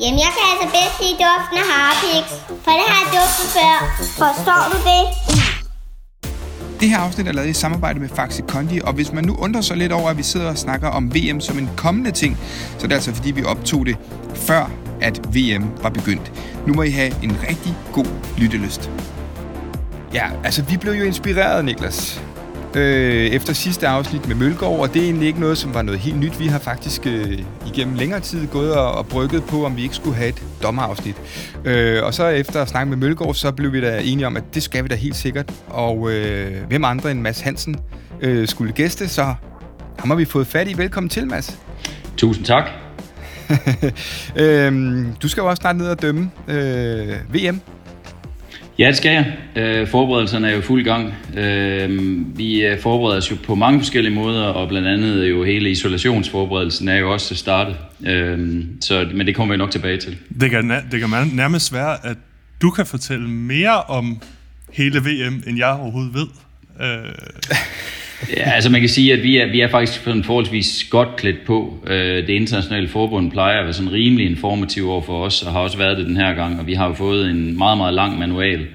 Jamen, jeg kan altså bedst lide duften af harpiks, for det har jeg duftet før. Forstår du det? Det her afsnit er lavet i samarbejde med Faxi Kondi, og hvis man nu undrer sig lidt over, at vi sidder og snakker om VM som en kommende ting, så er det altså fordi, vi optog det før, at VM var begyndt. Nu må I have en rigtig god lyttelyst. Ja, altså vi blev jo inspireret, Niklas, øh, efter sidste afsnit med Mølgaard, og det er egentlig ikke noget, som var noget helt nyt. Vi har faktisk øh, igennem længere tid gået og, og brygget på, om vi ikke skulle have et dommerafsnit. Øh, og så efter at snakke med Mølgaard, så blev vi da enige om, at det skal vi da helt sikkert. Og øh, hvem andre end Mads Hansen øh, skulle gæste, så ham har vi fået fat i. Velkommen til, Mads. Tusind tak. øh, du skal jo også snart ned og dømme øh, VM. Ja, det skal jeg. Øh, forberedelserne er jo fuld gang. Øh, vi øh, forbereder os jo på mange forskellige måder, og blandt andet jo hele isolationsforberedelsen er jo også startet. Øh, så, men det kommer vi nok tilbage til. Det kan, det kan nærmest være, at du kan fortælle mere om hele VM, end jeg overhovedet ved. Øh. Ja, altså man kan sige, at vi er, vi er faktisk sådan forholdsvis godt klædt på. Øh, det internationale forbund plejer at være sådan rimelig informativ over for os, og har også været det den her gang, og vi har jo fået en meget, meget lang manual,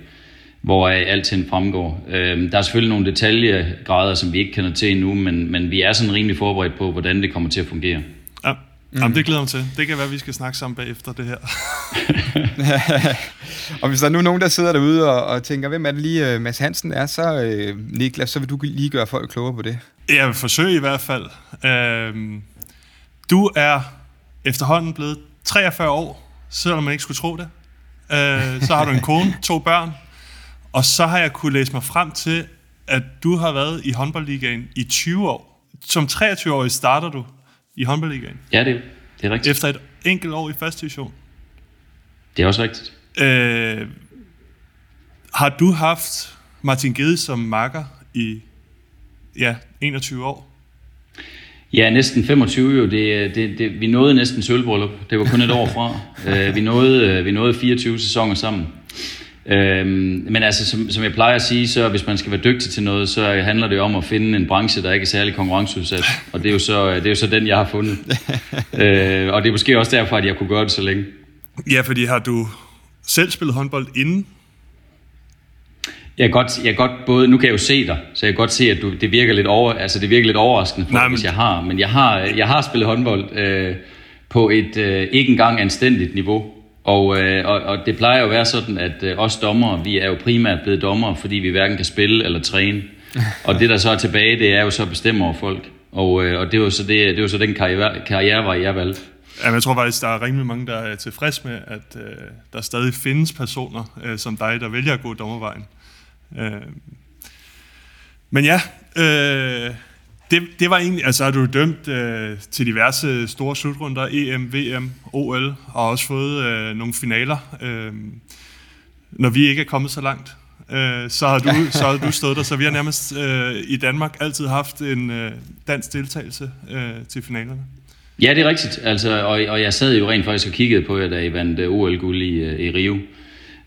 hvor alting fremgår. Øh, der er selvfølgelig nogle detaljegrader, som vi ikke kender til endnu, men, men vi er sådan rimelig forberedt på, hvordan det kommer til at fungere. Mm. Jamen, det glæder mig til. Det kan være, at vi skal snakke sammen bagefter det her. og hvis der er nu nogen, der sidder derude og, og tænker, hvem er det lige uh, Mads Hansen er, så uh, Niklas, så vil du lige gøre folk klogere på det. Jeg vil forsøge i hvert fald. Uh, du er efterhånden blevet 43 år, selvom man ikke skulle tro det. Uh, så har du en kone, to børn, og så har jeg kunne læse mig frem til, at du har været i håndboldligaen i 20 år. Som 23-årig starter du i håndboldligaen. Ja, det, det er rigtigt. Efter et enkelt år i første division. Det er også rigtigt. Øh, har du haft Martin Gede som makker i ja, 21 år? Ja, næsten 25 jo. Det, det, det, vi nåede næsten sølvbryllup. Det var kun et år fra. uh, vi, nåede, vi nåede 24 sæsoner sammen. Øhm, men altså, som, som jeg plejer at sige, så hvis man skal være dygtig til noget, så handler det om at finde en branche, der ikke er særlig konkurrenceudsat. Og det er jo så, det er jo så den, jeg har fundet. øh, og det er måske også derfor, at jeg kunne gøre det så længe. Ja, fordi har du selv spillet håndbold inden? Jeg kan godt, jeg kan godt både, nu kan jeg jo se dig, så jeg kan godt se, at du, det virker lidt over, altså det virker lidt overraskende for, Nej, men... hvis jeg har, men jeg har, jeg har spillet håndbold øh, på et øh, ikke engang anstændigt niveau. Og, øh, og, og det plejer jo at være sådan, at øh, os dommere, vi er jo primært blevet dommere, fordi vi hverken kan spille eller træne. Og det, der så er tilbage, det er jo så at bestemme over folk. Og, øh, og det var så, det, det var så den karriere, karrierevej, jeg valgte. Jamen, jeg tror faktisk, der er rimelig mange, der er tilfreds med, at øh, der stadig findes personer øh, som dig, der vælger at gå dommervejen. Øh, men ja, øh, det, det var egentlig, altså har du dømt øh, til diverse store slutrunder, EM, VM, OL, og også fået øh, nogle finaler. Øh, når vi ikke er kommet så langt, øh, så, har du, så har du stået der. Så vi har nærmest øh, i Danmark altid haft en øh, dansk deltagelse øh, til finalerne. Ja, det er rigtigt. Altså, og, og jeg sad jo rent faktisk og kiggede på jer, da I vandt øh, OL-guld i, øh, i Rio.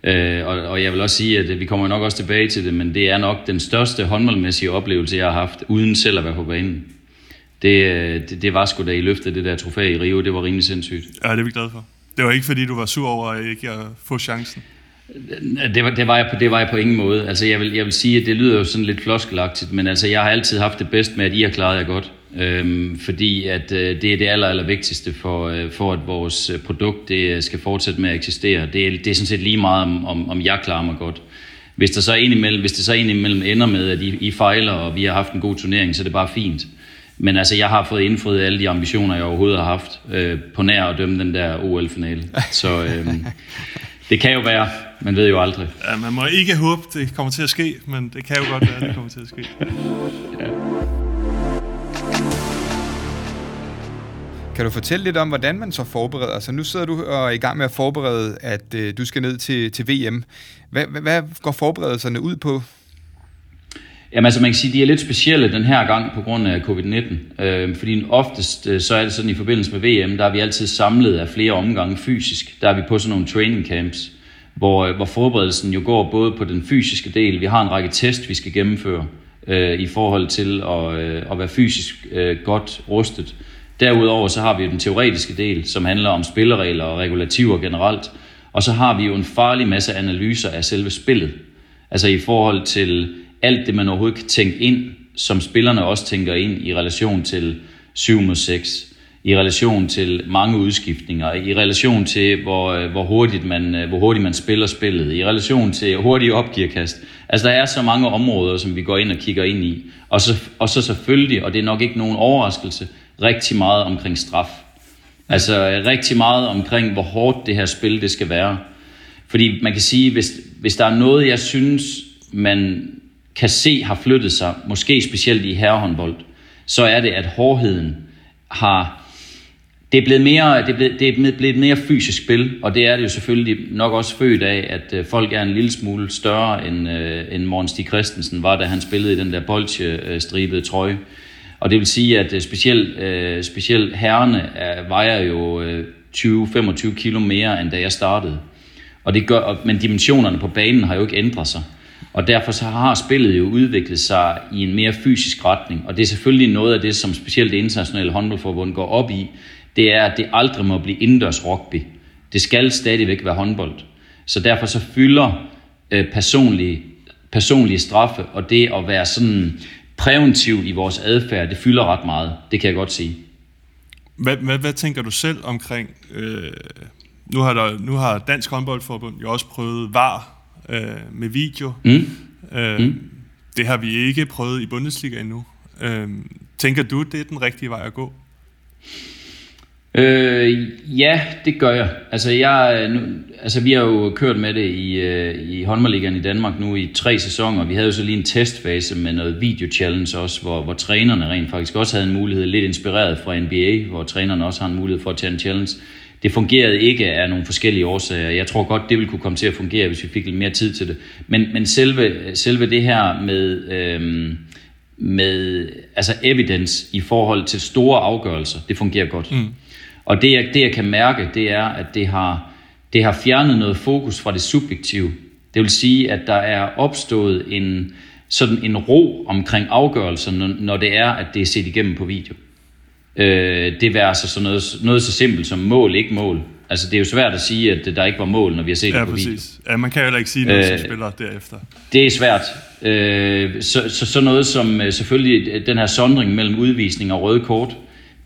Øh, og, og jeg vil også sige, at vi kommer nok også tilbage til det, men det er nok den største håndboldmæssige oplevelse, jeg har haft, uden selv at være på banen. Det, øh, det, det var sgu da I løftede det der trofæ i Rio, det var rimelig sindssygt. Ja, det er vi glade for. Det var ikke fordi, du var sur over at ikke at få chancen? Det var, det, var jeg på, det var jeg på ingen måde. Altså, jeg vil, jeg vil sige, at det lyder jo sådan lidt floskelagtigt, men altså, jeg har altid haft det bedst med, at I har klaret jer godt. Øhm, fordi at øh, det er det aller, aller vigtigste for, øh, for, at vores produkt det skal fortsætte med at eksistere. Det er, det er sådan set lige meget, om, om, om jeg klarer mig godt. Hvis, der så indimellem, hvis det så indimellem ender med, at I, I fejler, og vi har haft en god turnering, så er det bare fint. Men altså, jeg har fået indfriet alle de ambitioner, jeg overhovedet har haft øh, på nær at dømme den der OL-finale. Så øh, det kan jo være, man ved jo aldrig. Ja, man må ikke håbe, det kommer til at ske, men det kan jo godt være, det kommer til at ske. ja. Kan du fortælle lidt om, hvordan man så forbereder sig? Nu sidder du og er i gang med at forberede, at øh, du skal ned til, til VM. Hvad, hvad, hvad går forberedelserne ud på? Jamen altså man kan sige, at de er lidt specielle den her gang på grund af covid-19. Øh, fordi oftest øh, så er det sådan i forbindelse med VM, der er vi altid samlet af flere omgange fysisk. Der er vi på sådan nogle training camps, hvor, øh, hvor forberedelsen jo går både på den fysiske del. Vi har en række test, vi skal gennemføre øh, i forhold til at, øh, at være fysisk øh, godt rustet Derudover så har vi den teoretiske del, som handler om spilleregler og regulativer generelt. Og så har vi jo en farlig masse analyser af selve spillet. Altså i forhold til alt det, man overhovedet kan tænke ind, som spillerne også tænker ind i relation til 7 mod 6, i relation til mange udskiftninger, i relation til, hvor, øh, hvor, hurtigt man, øh, hvor hurtigt man spiller spillet, i relation til hurtige opgearkast. Altså der er så mange områder, som vi går ind og kigger ind i. Og så, og så selvfølgelig, og det er nok ikke nogen overraskelse, rigtig meget omkring straf. Altså rigtig meget omkring, hvor hårdt det her spil det skal være. Fordi man kan sige, hvis, hvis der er noget, jeg synes, man kan se har flyttet sig, måske specielt i herrehåndbold, så er det, at hårdheden har... Det er blevet mere, det er blevet, det er blevet mere fysisk spil, og det er det jo selvfølgelig nok også født af, at øh, folk er en lille smule større, end, øh, end Morten Stig Christensen var, da han spillede i den der bolsje-stribede øh, trøje. Og det vil sige, at øh, specielt, øh, specielt herrene er, øh, vejer jo øh, 20-25 kilo mere, end da jeg startede. Og det gør, men dimensionerne på banen har jo ikke ændret sig. Og derfor så har spillet jo udviklet sig i en mere fysisk retning. Og det er selvfølgelig noget af det, som specielt det internationale håndboldforbund går op i. Det er, at det aldrig må blive indendørs rugby. Det skal stadigvæk være håndbold. Så derfor så fylder øh, personlige, personlige straffe og det at være sådan præventiv i vores adfærd, det fylder ret meget. Det kan jeg godt sige. Hvad, hvad, hvad tænker du selv omkring... Øh, nu, har der, nu har Dansk Håndboldforbund jo også prøvet VAR øh, med video. Mm. Øh, mm. Det har vi ikke prøvet i Bundesliga endnu. Øh, tænker du, det er den rigtige vej at gå? Øh, ja, det gør jeg. Altså, jeg øh, nu, altså, vi har jo kørt med det i, øh, i håndboldligaen i Danmark nu i tre sæsoner. Vi havde jo så lige en testfase med noget video-challenge også, hvor, hvor trænerne rent faktisk også havde en mulighed, lidt inspireret fra NBA, hvor trænerne også har en mulighed for at tage en challenge. Det fungerede ikke af nogle forskellige årsager. Jeg tror godt, det ville kunne komme til at fungere, hvis vi fik lidt mere tid til det. Men, men selve, selve det her med, øhm, med altså evidence i forhold til store afgørelser, det fungerer godt. Mm. Og det jeg, det, jeg kan mærke, det er, at det har, det har fjernet noget fokus fra det subjektive. Det vil sige, at der er opstået en, sådan en ro omkring afgørelser, når, når det er, at det er set igennem på video. Øh, det er altså sådan noget, noget så simpelt som mål, ikke mål. Altså, det er jo svært at sige, at der ikke var mål, når vi har set ja, det på præcis. video. Ja, man kan jo heller ikke sige noget øh, som spiller derefter. Det er svært. Øh, så, så sådan noget som øh, selvfølgelig den her sondring mellem udvisning og røde kort,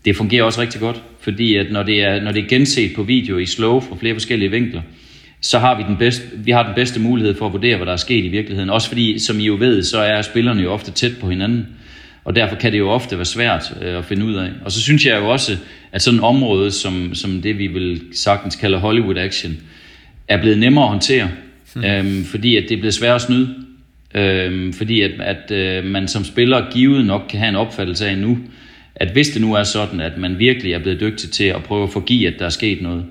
det fungerer også rigtig godt, fordi at når det er, når det er genset på video i slow fra flere forskellige vinkler, så har vi den, bedste, vi har den bedste mulighed for at vurdere, hvad der er sket i virkeligheden. Også fordi, som I jo ved, så er spillerne jo ofte tæt på hinanden. Og derfor kan det jo ofte være svært øh, at finde ud af. Og så synes jeg jo også, at sådan et område, som, som det vi vil sagtens kalde Hollywood action, er blevet nemmere at håndtere. Hmm. Øhm, fordi at det er blevet svært at snyde. Øhm, fordi at, at øh, man som spiller givet nok kan have en opfattelse af nu, at hvis det nu er sådan, at man virkelig er blevet dygtig til at prøve at forgive, at der er sket noget,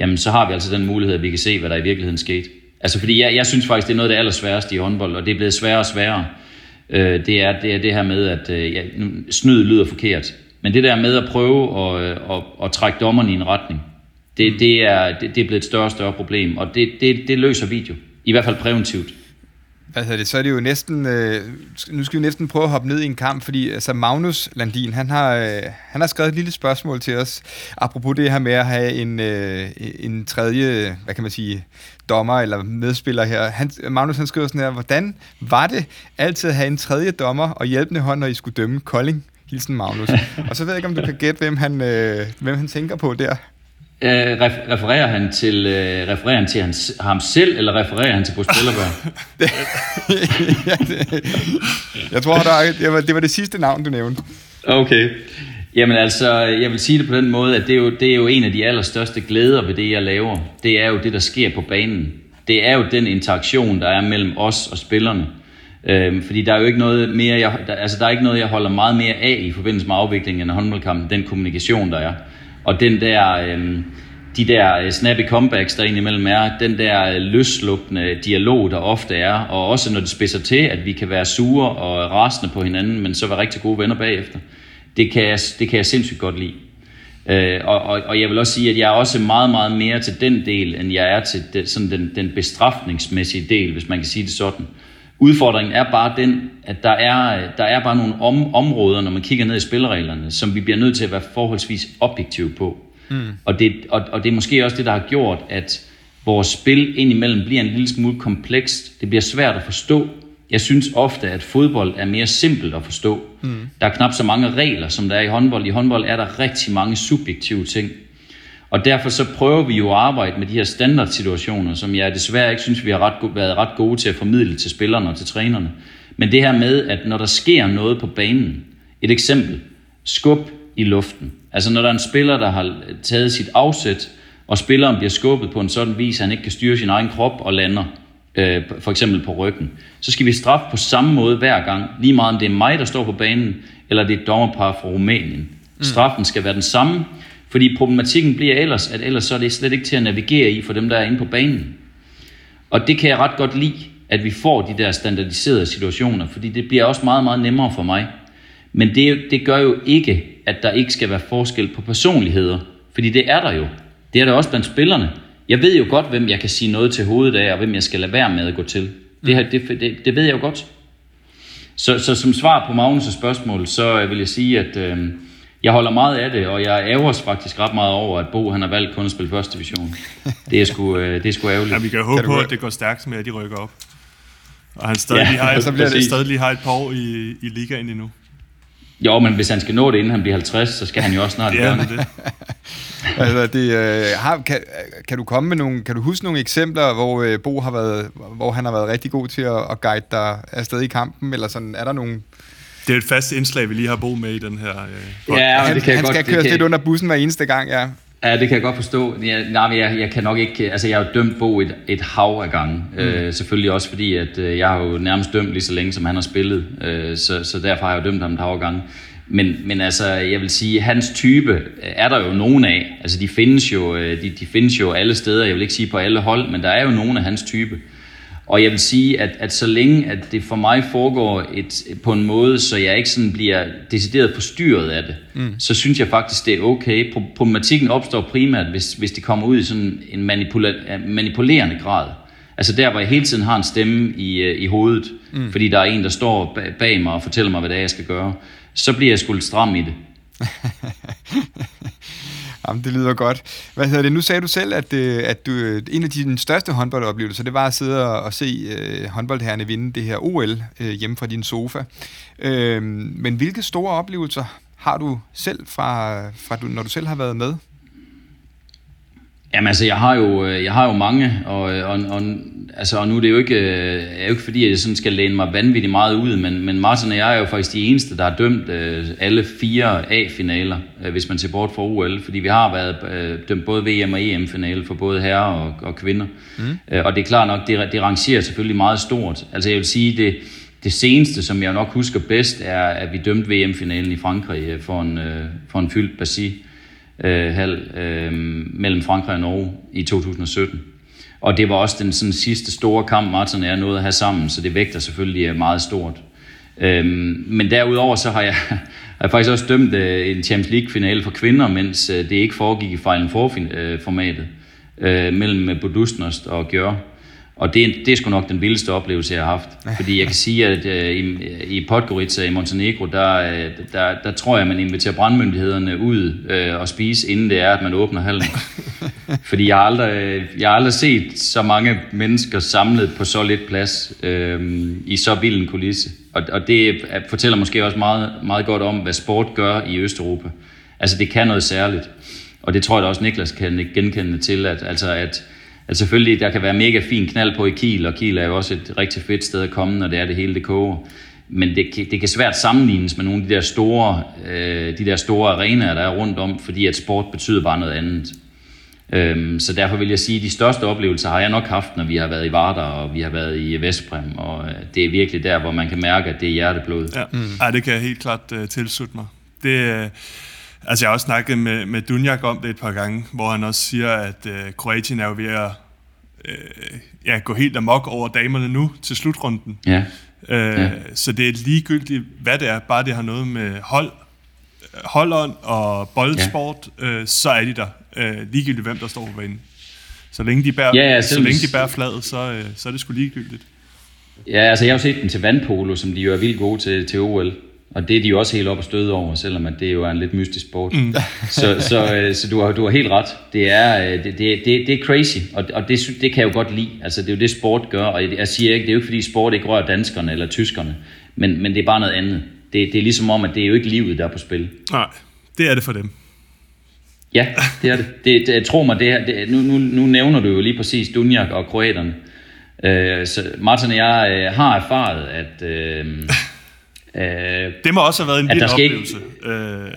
jamen så har vi altså den mulighed, at vi kan se, hvad der i virkeligheden skete. Altså fordi jeg, jeg synes faktisk, det er noget af det allersværeste i håndbold, og det er blevet sværere og sværere. Øh, det, er, det er det her med, at øh, ja, nu, snyd lyder forkert, men det der med at prøve at, at, at, at trække dommeren i en retning, det, det, er, det, det er blevet et større og større problem, og det, det, det løser video, i hvert fald præventivt hvad hedder det, så er det jo næsten, øh, nu skal vi næsten prøve at hoppe ned i en kamp, fordi altså Magnus Landin, han har, øh, han har skrevet et lille spørgsmål til os, apropos det her med at have en, øh, en tredje, hvad kan man sige, dommer eller medspiller her. Han, Magnus han skriver sådan her, hvordan var det altid at have en tredje dommer og hjælpende hånd, når I skulle dømme Kolding? Hilsen Magnus. og så ved jeg ikke, om du kan gætte, hvem han, øh, hvem han tænker på der. Øh, refererer han til, øh, refererer han til hans, ham selv, eller refererer han til Bruce Billerberg? jeg tror, der, det, var, det var det sidste navn, du nævnte. Okay. Jamen altså, jeg vil sige det på den måde, at det er, jo, det er jo en af de allerstørste glæder ved det, jeg laver. Det er jo det, der sker på banen. Det er jo den interaktion, der er mellem os og spillerne. Øhm, fordi der er jo ikke noget mere, jeg, der, altså der er ikke noget, jeg holder meget mere af i forbindelse med afviklingen af håndboldkampen, den kommunikation, der er. Og den der, øh, de der øh, snappy comebacks, der indimellem er, den der øh, løslukkende dialog, der ofte er, og også når det spidser til, at vi kan være sure og rasende på hinanden, men så være rigtig gode venner bagefter. Det kan jeg, det kan jeg sindssygt godt lide. Øh, og, og, og jeg vil også sige, at jeg er også meget, meget mere til den del, end jeg er til den, sådan den, den bestraftningsmæssige del, hvis man kan sige det sådan. Udfordringen er bare den, at der er, der er bare nogle om, områder, når man kigger ned i spillereglerne, som vi bliver nødt til at være forholdsvis objektive på. Mm. Og, det, og, og det er måske også det, der har gjort, at vores spil indimellem bliver en lille smule komplekst. Det bliver svært at forstå. Jeg synes ofte, at fodbold er mere simpelt at forstå. Mm. Der er knap så mange regler, som der er i håndbold. I håndbold er der rigtig mange subjektive ting. Og derfor så prøver vi jo at arbejde med de her standardsituationer, som jeg desværre ikke synes, vi har ret, været ret gode til at formidle til spillerne og til trænerne. Men det her med, at når der sker noget på banen, et eksempel, skub i luften. Altså når der er en spiller, der har taget sit afsæt, og spilleren bliver skubbet på en sådan vis, at han ikke kan styre sin egen krop og lander, øh, for eksempel på ryggen, så skal vi straffe på samme måde hver gang, lige meget om det er mig, der står på banen, eller det er et dommerpar fra Rumænien. Mm. Straffen skal være den samme, fordi problematikken bliver ellers, at ellers så er det slet ikke til at navigere i for dem, der er inde på banen. Og det kan jeg ret godt lide, at vi får de der standardiserede situationer, fordi det bliver også meget, meget nemmere for mig. Men det, det gør jo ikke, at der ikke skal være forskel på personligheder, fordi det er der jo. Det er der også blandt spillerne. Jeg ved jo godt, hvem jeg kan sige noget til hovedet af, og hvem jeg skal lade være med at gå til. Det, her, det, det, det ved jeg jo godt. Så, så som svar på Magnus' spørgsmål, så øh, vil jeg sige, at øh, jeg holder meget af det, og jeg ærger faktisk ret meget over, at Bo han har valgt kun at spille første division. Det er sgu, øh, det er sgu ærgerligt. Ja, vi kan håbe kan på, at det går stærkt med, at de rykker op. Og han stadig, ja, lige, har, så bliver det stadig lige har et par år i, i ligaen endnu. Jo, men hvis han skal nå det, inden han bliver 50, så skal han jo også snart gøre det. altså, det øh, har, kan, kan, du komme med nogle, kan du huske nogle eksempler, hvor øh, Bo har været, hvor han har været rigtig god til at, at guide dig afsted i kampen, eller sådan, er der nogle det er et fast indslag, vi lige har Bo med i den her øh, Ja, han, det kan han godt, skal køre lidt under bussen hver eneste gang, ja. Ja, det kan jeg godt forstå. Jeg, nej, men jeg, jeg kan nok ikke... Altså, jeg har jo dømt Bo et, et hav af gange. Mm. Øh, selvfølgelig også fordi, at øh, jeg har jo nærmest dømt lige så længe, som han har spillet. Øh, så, så derfor har jeg jo dømt ham et hav af gange. Men, men altså, jeg vil sige, hans type er der jo nogen af. Altså, de findes jo, øh, de, de findes jo alle steder. Jeg vil ikke sige på alle hold, men der er jo nogen af hans type. Og jeg vil sige, at, at så længe at det for mig foregår et, på en måde, så jeg ikke sådan bliver decideret forstyrret af det, mm. så synes jeg faktisk, det er okay. Problematikken opstår primært, hvis, hvis det kommer ud i sådan en manipula- manipulerende grad. Altså der, hvor jeg hele tiden har en stemme i, øh, i hovedet, mm. fordi der er en, der står bag mig og fortæller mig, hvad det er, jeg skal gøre, så bliver jeg sgu lidt stram i det. Jamen, det lyder godt. Hvad hedder det? Nu sagde du selv, at, øh, at du, øh, en af dine største håndboldoplevelser, det var at sidde og, og se uh, håndboldherrene vinde det her OL uh, hjemme fra din sofa. Uh, men hvilke store oplevelser har du selv fra, fra du, når du selv har været med? Jamen altså, jeg har jo, øh, jeg har jo mange, og, og, og, altså, og nu er det jo ikke, øh, er jo ikke fordi, at jeg sådan skal læne mig vanvittigt meget ud, men, men Martin og jeg er jo faktisk de eneste, der har dømt alle fire A-finaler, hvis man ser bort fra OL, fordi vi har været dømt både VM og EM-finale for både herrer og, og kvinder. Mm. Og det er klart nok, det, det rangerer selvfølgelig meget stort. Altså jeg vil sige, det, det seneste, som jeg nok husker bedst, er, at vi dømte VM-finalen i Frankrig for en, for en fyldt Basi øh, halv øh, mellem Frankrig og Norge i 2017. Og det var også den sådan, sidste store kamp, Martin og jeg nåede at have sammen, så det vægter selvfølgelig øh, meget stort. Øhm, men derudover så har jeg, har jeg faktisk også dømt øh, en Champions League-finale for kvinder, mens øh, det ikke foregik i Final Four-formatet øh, øh, mellem øh, Bodusnost og Gjør. Og det, det er sgu nok den vildeste oplevelse, jeg har haft. Fordi jeg kan sige, at uh, i, i Podgorica i Montenegro, der, uh, der, der tror jeg, man inviterer brandmyndighederne ud uh, og spise, inden det er, at man åbner hallen. Fordi jeg har, aldrig, jeg har aldrig set så mange mennesker samlet på så lidt plads uh, i så vild en kulisse. Og, og det fortæller måske også meget, meget godt om, hvad sport gør i Østeuropa. Altså det kan noget særligt. Og det tror jeg da også Niklas kan genkende til, at, altså at at selvfølgelig, der kan være mega fin knald på i Kiel, og Kiel er jo også et rigtig fedt sted at komme, når det er det hele, det koger. Men det, det kan svært sammenlignes med nogle af de der store, øh, de der store arenaer, der er rundt om, fordi at sport betyder bare noget andet. Øhm, så derfor vil jeg sige, at de største oplevelser har jeg nok haft, når vi har været i Vardar, og vi har været i Vestbrem, og øh, det er virkelig der, hvor man kan mærke, at det er hjerteblod. Ja, mm. Ej, det kan jeg helt klart uh, tilslutte mig. Det, uh, altså jeg har også snakket med, med Dunjak om det et par gange, hvor han også siger, at uh, Kroatien er jo ved at øh, ja, gå helt amok over damerne nu til slutrunden. Ja. Øh, ja. Så det er ligegyldigt, hvad det er, bare det har noget med hold, holdånd og boldsport, ja. øh, så er de der. Øh, ligegyldigt, hvem der står på banen. Så længe de bærer, ja, ja, så længe de bærer fladet, så, øh, så er det sgu ligegyldigt. Ja, altså jeg har jo set den til vandpolo, som de jo er vildt gode til, til OL. Og det er de jo også helt op og støde over, selvom at det jo er en lidt mystisk sport. Mm. så så, øh, så du, har, du har helt ret. Det er, øh, det, det, det, det er crazy, og, og det, det kan jeg jo godt lide. Altså det er jo det, sport gør, og jeg siger ikke, det er jo ikke fordi sport ikke rører danskerne eller tyskerne, men, men det er bare noget andet. Det, det er ligesom om, at det er jo ikke livet, der er på spil. Nej, det er det for dem. Ja, det er det. det, det tro mig, det, er, det nu, nu, nu nævner du jo lige præcis Dunjak og kroaterne. Uh, så Martin og jeg uh, har erfaret, at... Uh, uh, det må også have været en vild oplevelse. Ikke, uh,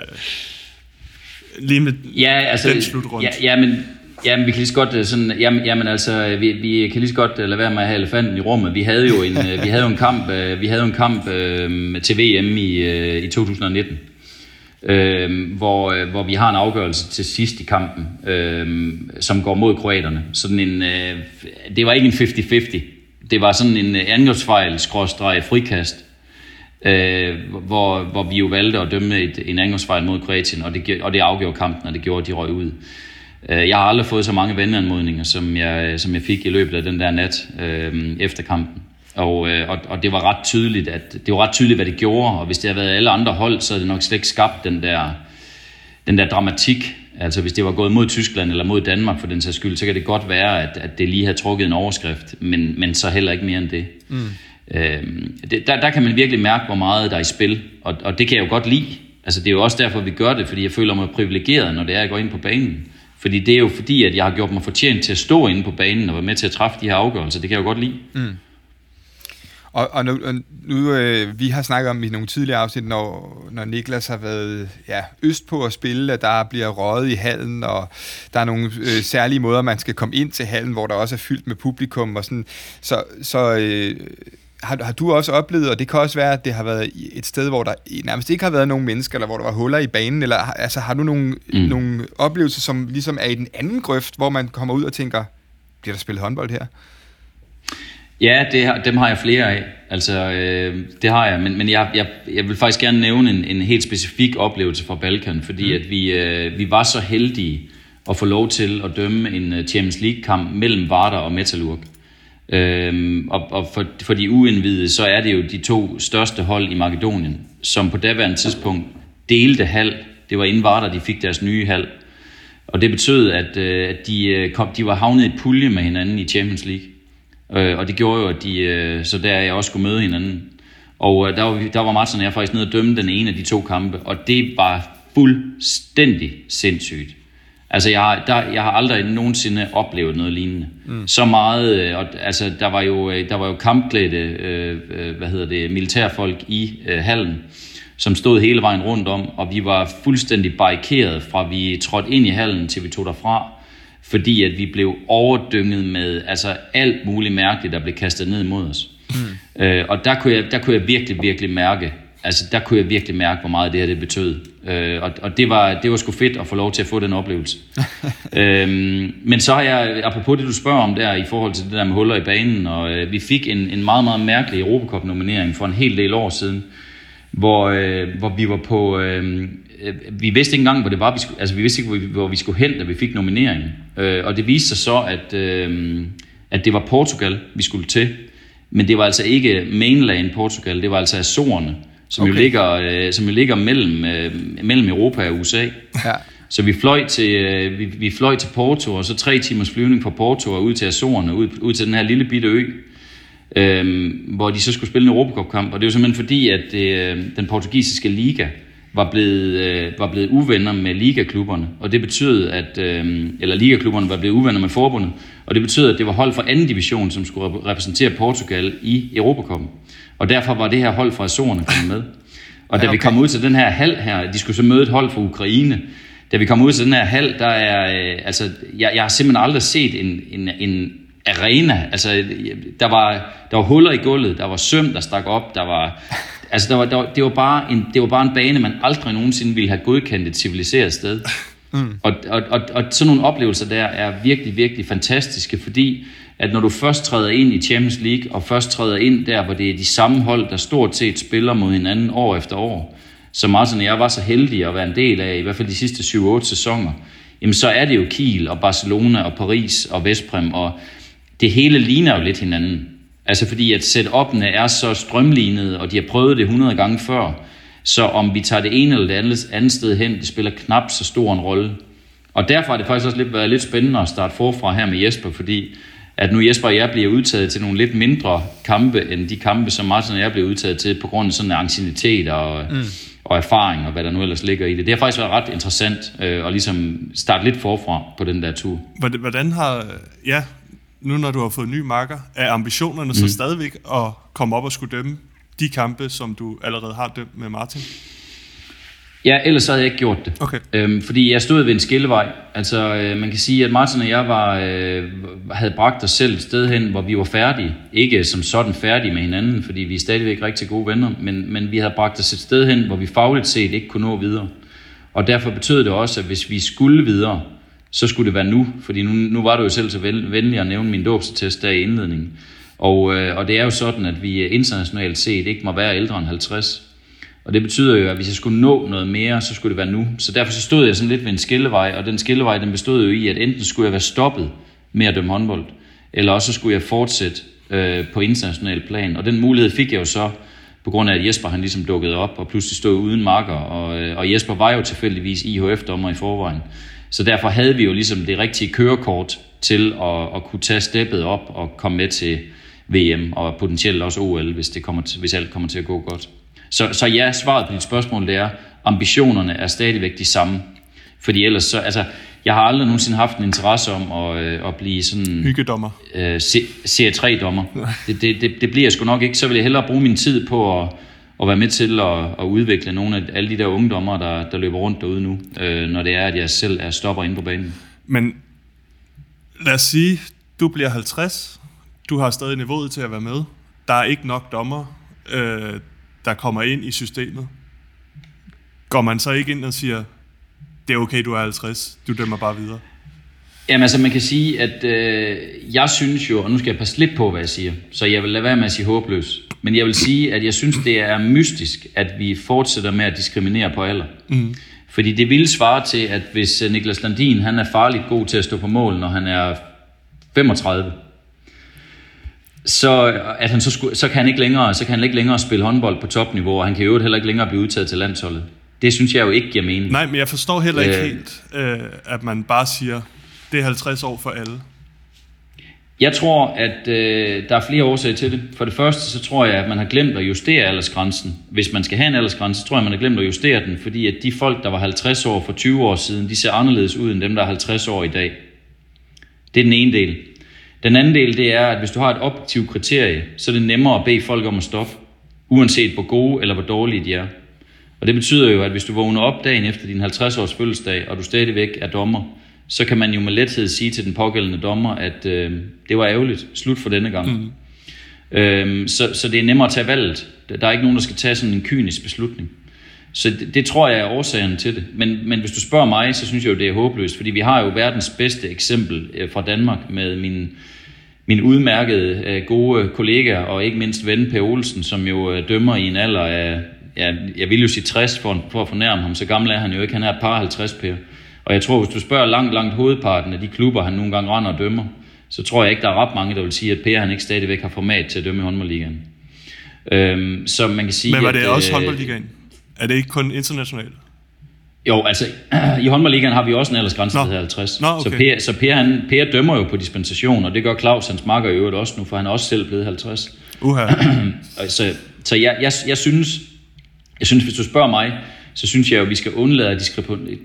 lige med ja, altså, den slutrunde. Ja, ja, men Jamen, vi kan lige så godt sådan, jamen, jamen altså, vi, vi kan lige så godt lade være med at have elefanten i rummet. Vi havde jo en, vi havde jo en kamp, vi havde jo en kamp øh, til VM i, øh, i 2019 øh, hvor, øh, hvor vi har en afgørelse til sidst i kampen, øh, som går mod kroaterne. Sådan en, øh, det var ikke en 50-50. Det var sådan en angrebsfejl, skråstreg, frikast, øh, hvor, hvor vi jo valgte at dømme et, en angrebsfejl mod Kroatien, og det, og det afgjorde kampen, og det gjorde, at de røg ud. Øh, jeg har aldrig fået så mange venneanmodninger, som jeg, som jeg fik i løbet af den der nat øh, efter kampen. Og, øh, og, og det var ret tydeligt, at det var ret tydeligt, hvad det gjorde, og hvis det havde været alle andre hold, så havde det nok slet ikke skabt den der, den der dramatik. Altså hvis det var gået mod Tyskland eller mod Danmark for den sags skyld, så kan det godt være, at, at det lige havde trukket en overskrift, men, men så heller ikke mere end det. Mm. Øh, det der, der kan man virkelig mærke, hvor meget der er i spil, og, og det kan jeg jo godt lide. Altså det er jo også derfor, vi gør det, fordi jeg føler mig privilegeret, når det er, at jeg går ind på banen. Fordi det er jo fordi, at jeg har gjort mig fortjent til at stå inde på banen og være med til at træffe de her afgørelser. Det kan jeg jo godt lide. Mm. Og, og nu, nu øh, vi har snakket om i nogle tidligere afsnit, når, når Niklas har været ja, øst på at spille, at der bliver røget i hallen, og der er nogle øh, særlige måder, man skal komme ind til hallen, hvor der også er fyldt med publikum og sådan. Så, så øh, har, har du også oplevet, og det kan også være, at det har været et sted, hvor der nærmest ikke har været nogen mennesker, eller hvor der var huller i banen, eller altså, har du nogle, mm. nogle oplevelser, som ligesom er i den anden grøft, hvor man kommer ud og tænker, bliver der spillet håndbold her? Ja, det har, dem har jeg flere af. Altså, øh, det har jeg. Men, men jeg, jeg, jeg vil faktisk gerne nævne en, en helt specifik oplevelse fra Balkan, fordi mm. at vi, øh, vi var så heldige at få lov til at dømme en øh, Champions League-kamp mellem Vardar og Metalurg. Øhm, og og for, for de uindvidede, så er det jo de to største hold i Makedonien, som på daværende tidspunkt delte hal. Det var inden Varder, de fik deres nye hal. Og det betød, at, øh, at de, øh, kom, de var havnet i pulje med hinanden i Champions League. Øh, og det gjorde jo, at de, øh, så der jeg også skulle møde hinanden. Og øh, der, var, der var Martin og jeg faktisk nede og dømme den ene af de to kampe, og det var fuldstændig sindssygt. Altså, jeg har, der, jeg har aldrig nogensinde oplevet noget lignende. Mm. Så meget, øh, og, altså, der var jo, øh, der var jo kampklædte, øh, øh, hvad hedder det, militærfolk i øh, hallen, som stod hele vejen rundt om, og vi var fuldstændig barrikeret fra vi trådte ind i hallen, til vi tog derfra fordi at vi blev overdynget med altså alt muligt mærkeligt, der blev kastet ned mod os. Mm. Øh, og der kunne, jeg, der kunne jeg virkelig, virkelig mærke, altså der kunne jeg virkelig mærke, hvor meget det her det betød. Øh, og og det, var, det var sgu fedt at få lov til at få den oplevelse. øhm, men så har jeg, apropos det du spørger om der, i forhold til det der med huller i banen, og øh, vi fik en, en meget, meget mærkelig Europacup-nominering for en hel del år siden, hvor, øh, hvor vi var på... Øh, Øh, vi vidste ikke engang, hvor det var, vi skulle, altså vi vidste ikke, hvor vi, hvor vi skulle hen, da vi fik nomineringen. Øh, og det viste sig så, at, øh, at det var Portugal, vi skulle til. Men det var altså ikke mainland Portugal, det var altså Azorerne, som, okay. jo ligger, øh, som jo ligger mellem, øh, mellem Europa og USA. Ja. Så vi fløj, til, øh, vi, vi fløj til Porto, og så tre timers flyvning fra Porto og ud til Azorerne, ud, ud til den her lille bitte ø, øh, hvor de så skulle spille en Europacup-kamp. Og det er jo simpelthen fordi, at øh, den portugisiske liga, var blevet, øh, var blevet uvenner med ligaklubberne, og det betød, at, øh, eller ligaklubberne var blevet uvenner med forbundet, og det betød, at det var hold fra anden division, som skulle repræsentere Portugal i Europacupen. Og derfor var det her hold fra Azorerne kommet med. Og da ja, okay. vi kom ud til den her hal her, de skulle så møde et hold fra Ukraine, da vi kom ud til den her hal, der er, øh, altså, jeg, jeg har simpelthen aldrig set en, en, en arena, altså, der var, der var huller i gulvet, der var søm, der stak op, der var, Altså, der var, der var, det, var bare en, det var bare en bane, man aldrig nogensinde ville have godkendt et civiliseret sted. Mm. Og, og, og, og sådan nogle oplevelser der er virkelig, virkelig fantastiske, fordi at når du først træder ind i Champions League, og først træder ind der, hvor det er de samme hold, der stort set spiller mod hinanden år efter år, som Martin og jeg var så heldige at være en del af, i hvert fald de sidste 7-8 sæsoner, jamen så er det jo Kiel og Barcelona og Paris og Vestprem, og det hele ligner jo lidt hinanden. Altså fordi at setup'ene er så strømlignede, og de har prøvet det 100 gange før, så om vi tager det ene eller det andet, andet sted hen, det spiller knap så stor en rolle. Og derfor har det faktisk også lidt været lidt spændende at starte forfra her med Jesper, fordi at nu Jesper og jeg bliver udtaget til nogle lidt mindre kampe, end de kampe, som Martin og jeg bliver udtaget til, på grund af sådan en ancienitet og, mm. og erfaring, og hvad der nu ellers ligger i det. Det har faktisk været ret interessant øh, at ligesom starte lidt forfra på den der tur. Hvordan har, ja, nu når du har fået ny marker, er ambitionerne mm. så stadigvæk at komme op og skulle dømme de kampe, som du allerede har dømt med Martin? Ja, ellers havde jeg ikke gjort det. Okay. Øhm, fordi jeg stod ved en skillevej. Altså, øh, man kan sige, at Martin og jeg var, øh, havde bragt os selv et sted hen, hvor vi var færdige. Ikke som sådan færdige med hinanden, fordi vi er stadigvæk rigtig gode venner, men, men vi havde bragt os et sted hen, hvor vi fagligt set ikke kunne nå videre. Og derfor betød det også, at hvis vi skulle videre, så skulle det være nu. Fordi nu, nu var du jo selv så venlig at nævne min dåbstest der i indledningen. Og, øh, og det er jo sådan, at vi internationalt set ikke må være ældre end 50. Og det betyder jo, at hvis jeg skulle nå noget mere, så skulle det være nu. Så derfor så stod jeg sådan lidt ved en skillevej, og den skillevej den bestod jo i, at enten skulle jeg være stoppet med at dømme håndbold, eller også skulle jeg fortsætte øh, på international plan. Og den mulighed fik jeg jo så, på grund af at Jesper han ligesom dukkede op, og pludselig stod uden marker, og, øh, og Jesper var jo tilfældigvis IHF-dommer i forvejen. Så derfor havde vi jo ligesom det rigtige kørekort til at, at kunne tage steppet op og komme med til VM, og potentielt også OL, hvis, det kommer til, hvis alt kommer til at gå godt. Så, så ja, svaret på dit spørgsmål det er, ambitionerne er stadigvæk de samme. Fordi ellers så, altså, jeg har aldrig nogensinde haft en interesse om at, øh, at blive sådan... Hyggedommer. Øh, serie 3-dommer. Det, det, det, det bliver jeg sgu nok ikke. Så vil jeg hellere bruge min tid på at, at være med til at, at udvikle nogle af alle de der unge dommer, der, der løber rundt derude nu, øh, når det er, at jeg selv er stopper inde på banen. Men lad os sige, du bliver 50, du har stadig niveauet til at være med, der er ikke nok dommer, øh, der kommer ind i systemet. Går man så ikke ind og siger, det er okay, du er 50, du dømmer bare videre? Jamen altså, man kan sige, at øh, jeg synes jo, og nu skal jeg passe lidt på, hvad jeg siger, så jeg vil lade være med at sige håbløs, men jeg vil sige, at jeg synes, det er mystisk, at vi fortsætter med at diskriminere på alder. Mm. Fordi det ville svare til, at hvis øh, Niklas Landin, han er farligt god til at stå på mål, når han er 35, så, at han så, skulle, så, kan han ikke længere, så kan han ikke længere spille håndbold på topniveau, og han kan jo heller ikke længere blive udtaget til landsholdet. Det synes jeg jo ikke giver mening. Nej, men jeg forstår heller ikke øh, helt, øh, at man bare siger, det er 50 år for alle. Jeg tror, at øh, der er flere årsager til det. For det første, så tror jeg, at man har glemt at justere aldersgrænsen. Hvis man skal have en aldersgrænse, så tror jeg, man har glemt at justere den, fordi at de folk, der var 50 år for 20 år siden, de ser anderledes ud end dem, der er 50 år i dag. Det er den ene del. Den anden del, det er, at hvis du har et objektivt kriterie, så er det nemmere at bede folk om at stoppe, uanset hvor gode eller hvor dårlige de er. Og det betyder jo, at hvis du vågner op dagen efter din 50-års fødselsdag, og du stadigvæk er dommer, så kan man jo med lethed sige til den pågældende dommer, at øh, det var ærgerligt, slut for denne gang. Mm. Øhm, så, så det er nemmere at tage valget. Der er ikke nogen, der skal tage sådan en kynisk beslutning. Så det, det tror jeg er årsagen til det. Men, men hvis du spørger mig, så synes jeg jo, det er håbløst, fordi vi har jo verdens bedste eksempel øh, fra Danmark med min, min udmærkede øh, gode kollega og ikke mindst ven Per Olsen, som jo øh, dømmer i en alder af, ja, jeg vil jo sige 60 for, for at fornærme ham, så gammel er han jo ikke, han er par 50 Per. Og jeg tror, hvis du spørger langt, langt hovedparten af de klubber, han nogle gange render og dømmer, så tror jeg ikke, der er ret mange, der vil sige, at Per han ikke stadigvæk har format til at dømme i håndboldligaen. Øhm, så man kan sige, Men var det at, også øh, håndboldligaen? Er det ikke kun internationalt? Jo, altså i håndboldligaen har vi også en aldersgrænse, der hedder 50. Nå, okay. Så, per, så per, han, per dømmer jo på dispensation, og det gør Claus, hans makker i øvrigt også nu, for han er også selv blevet 50. Uha. så så jeg, jeg, jeg, synes, jeg synes, hvis du spørger mig, så synes jeg jo, at vi skal undlade at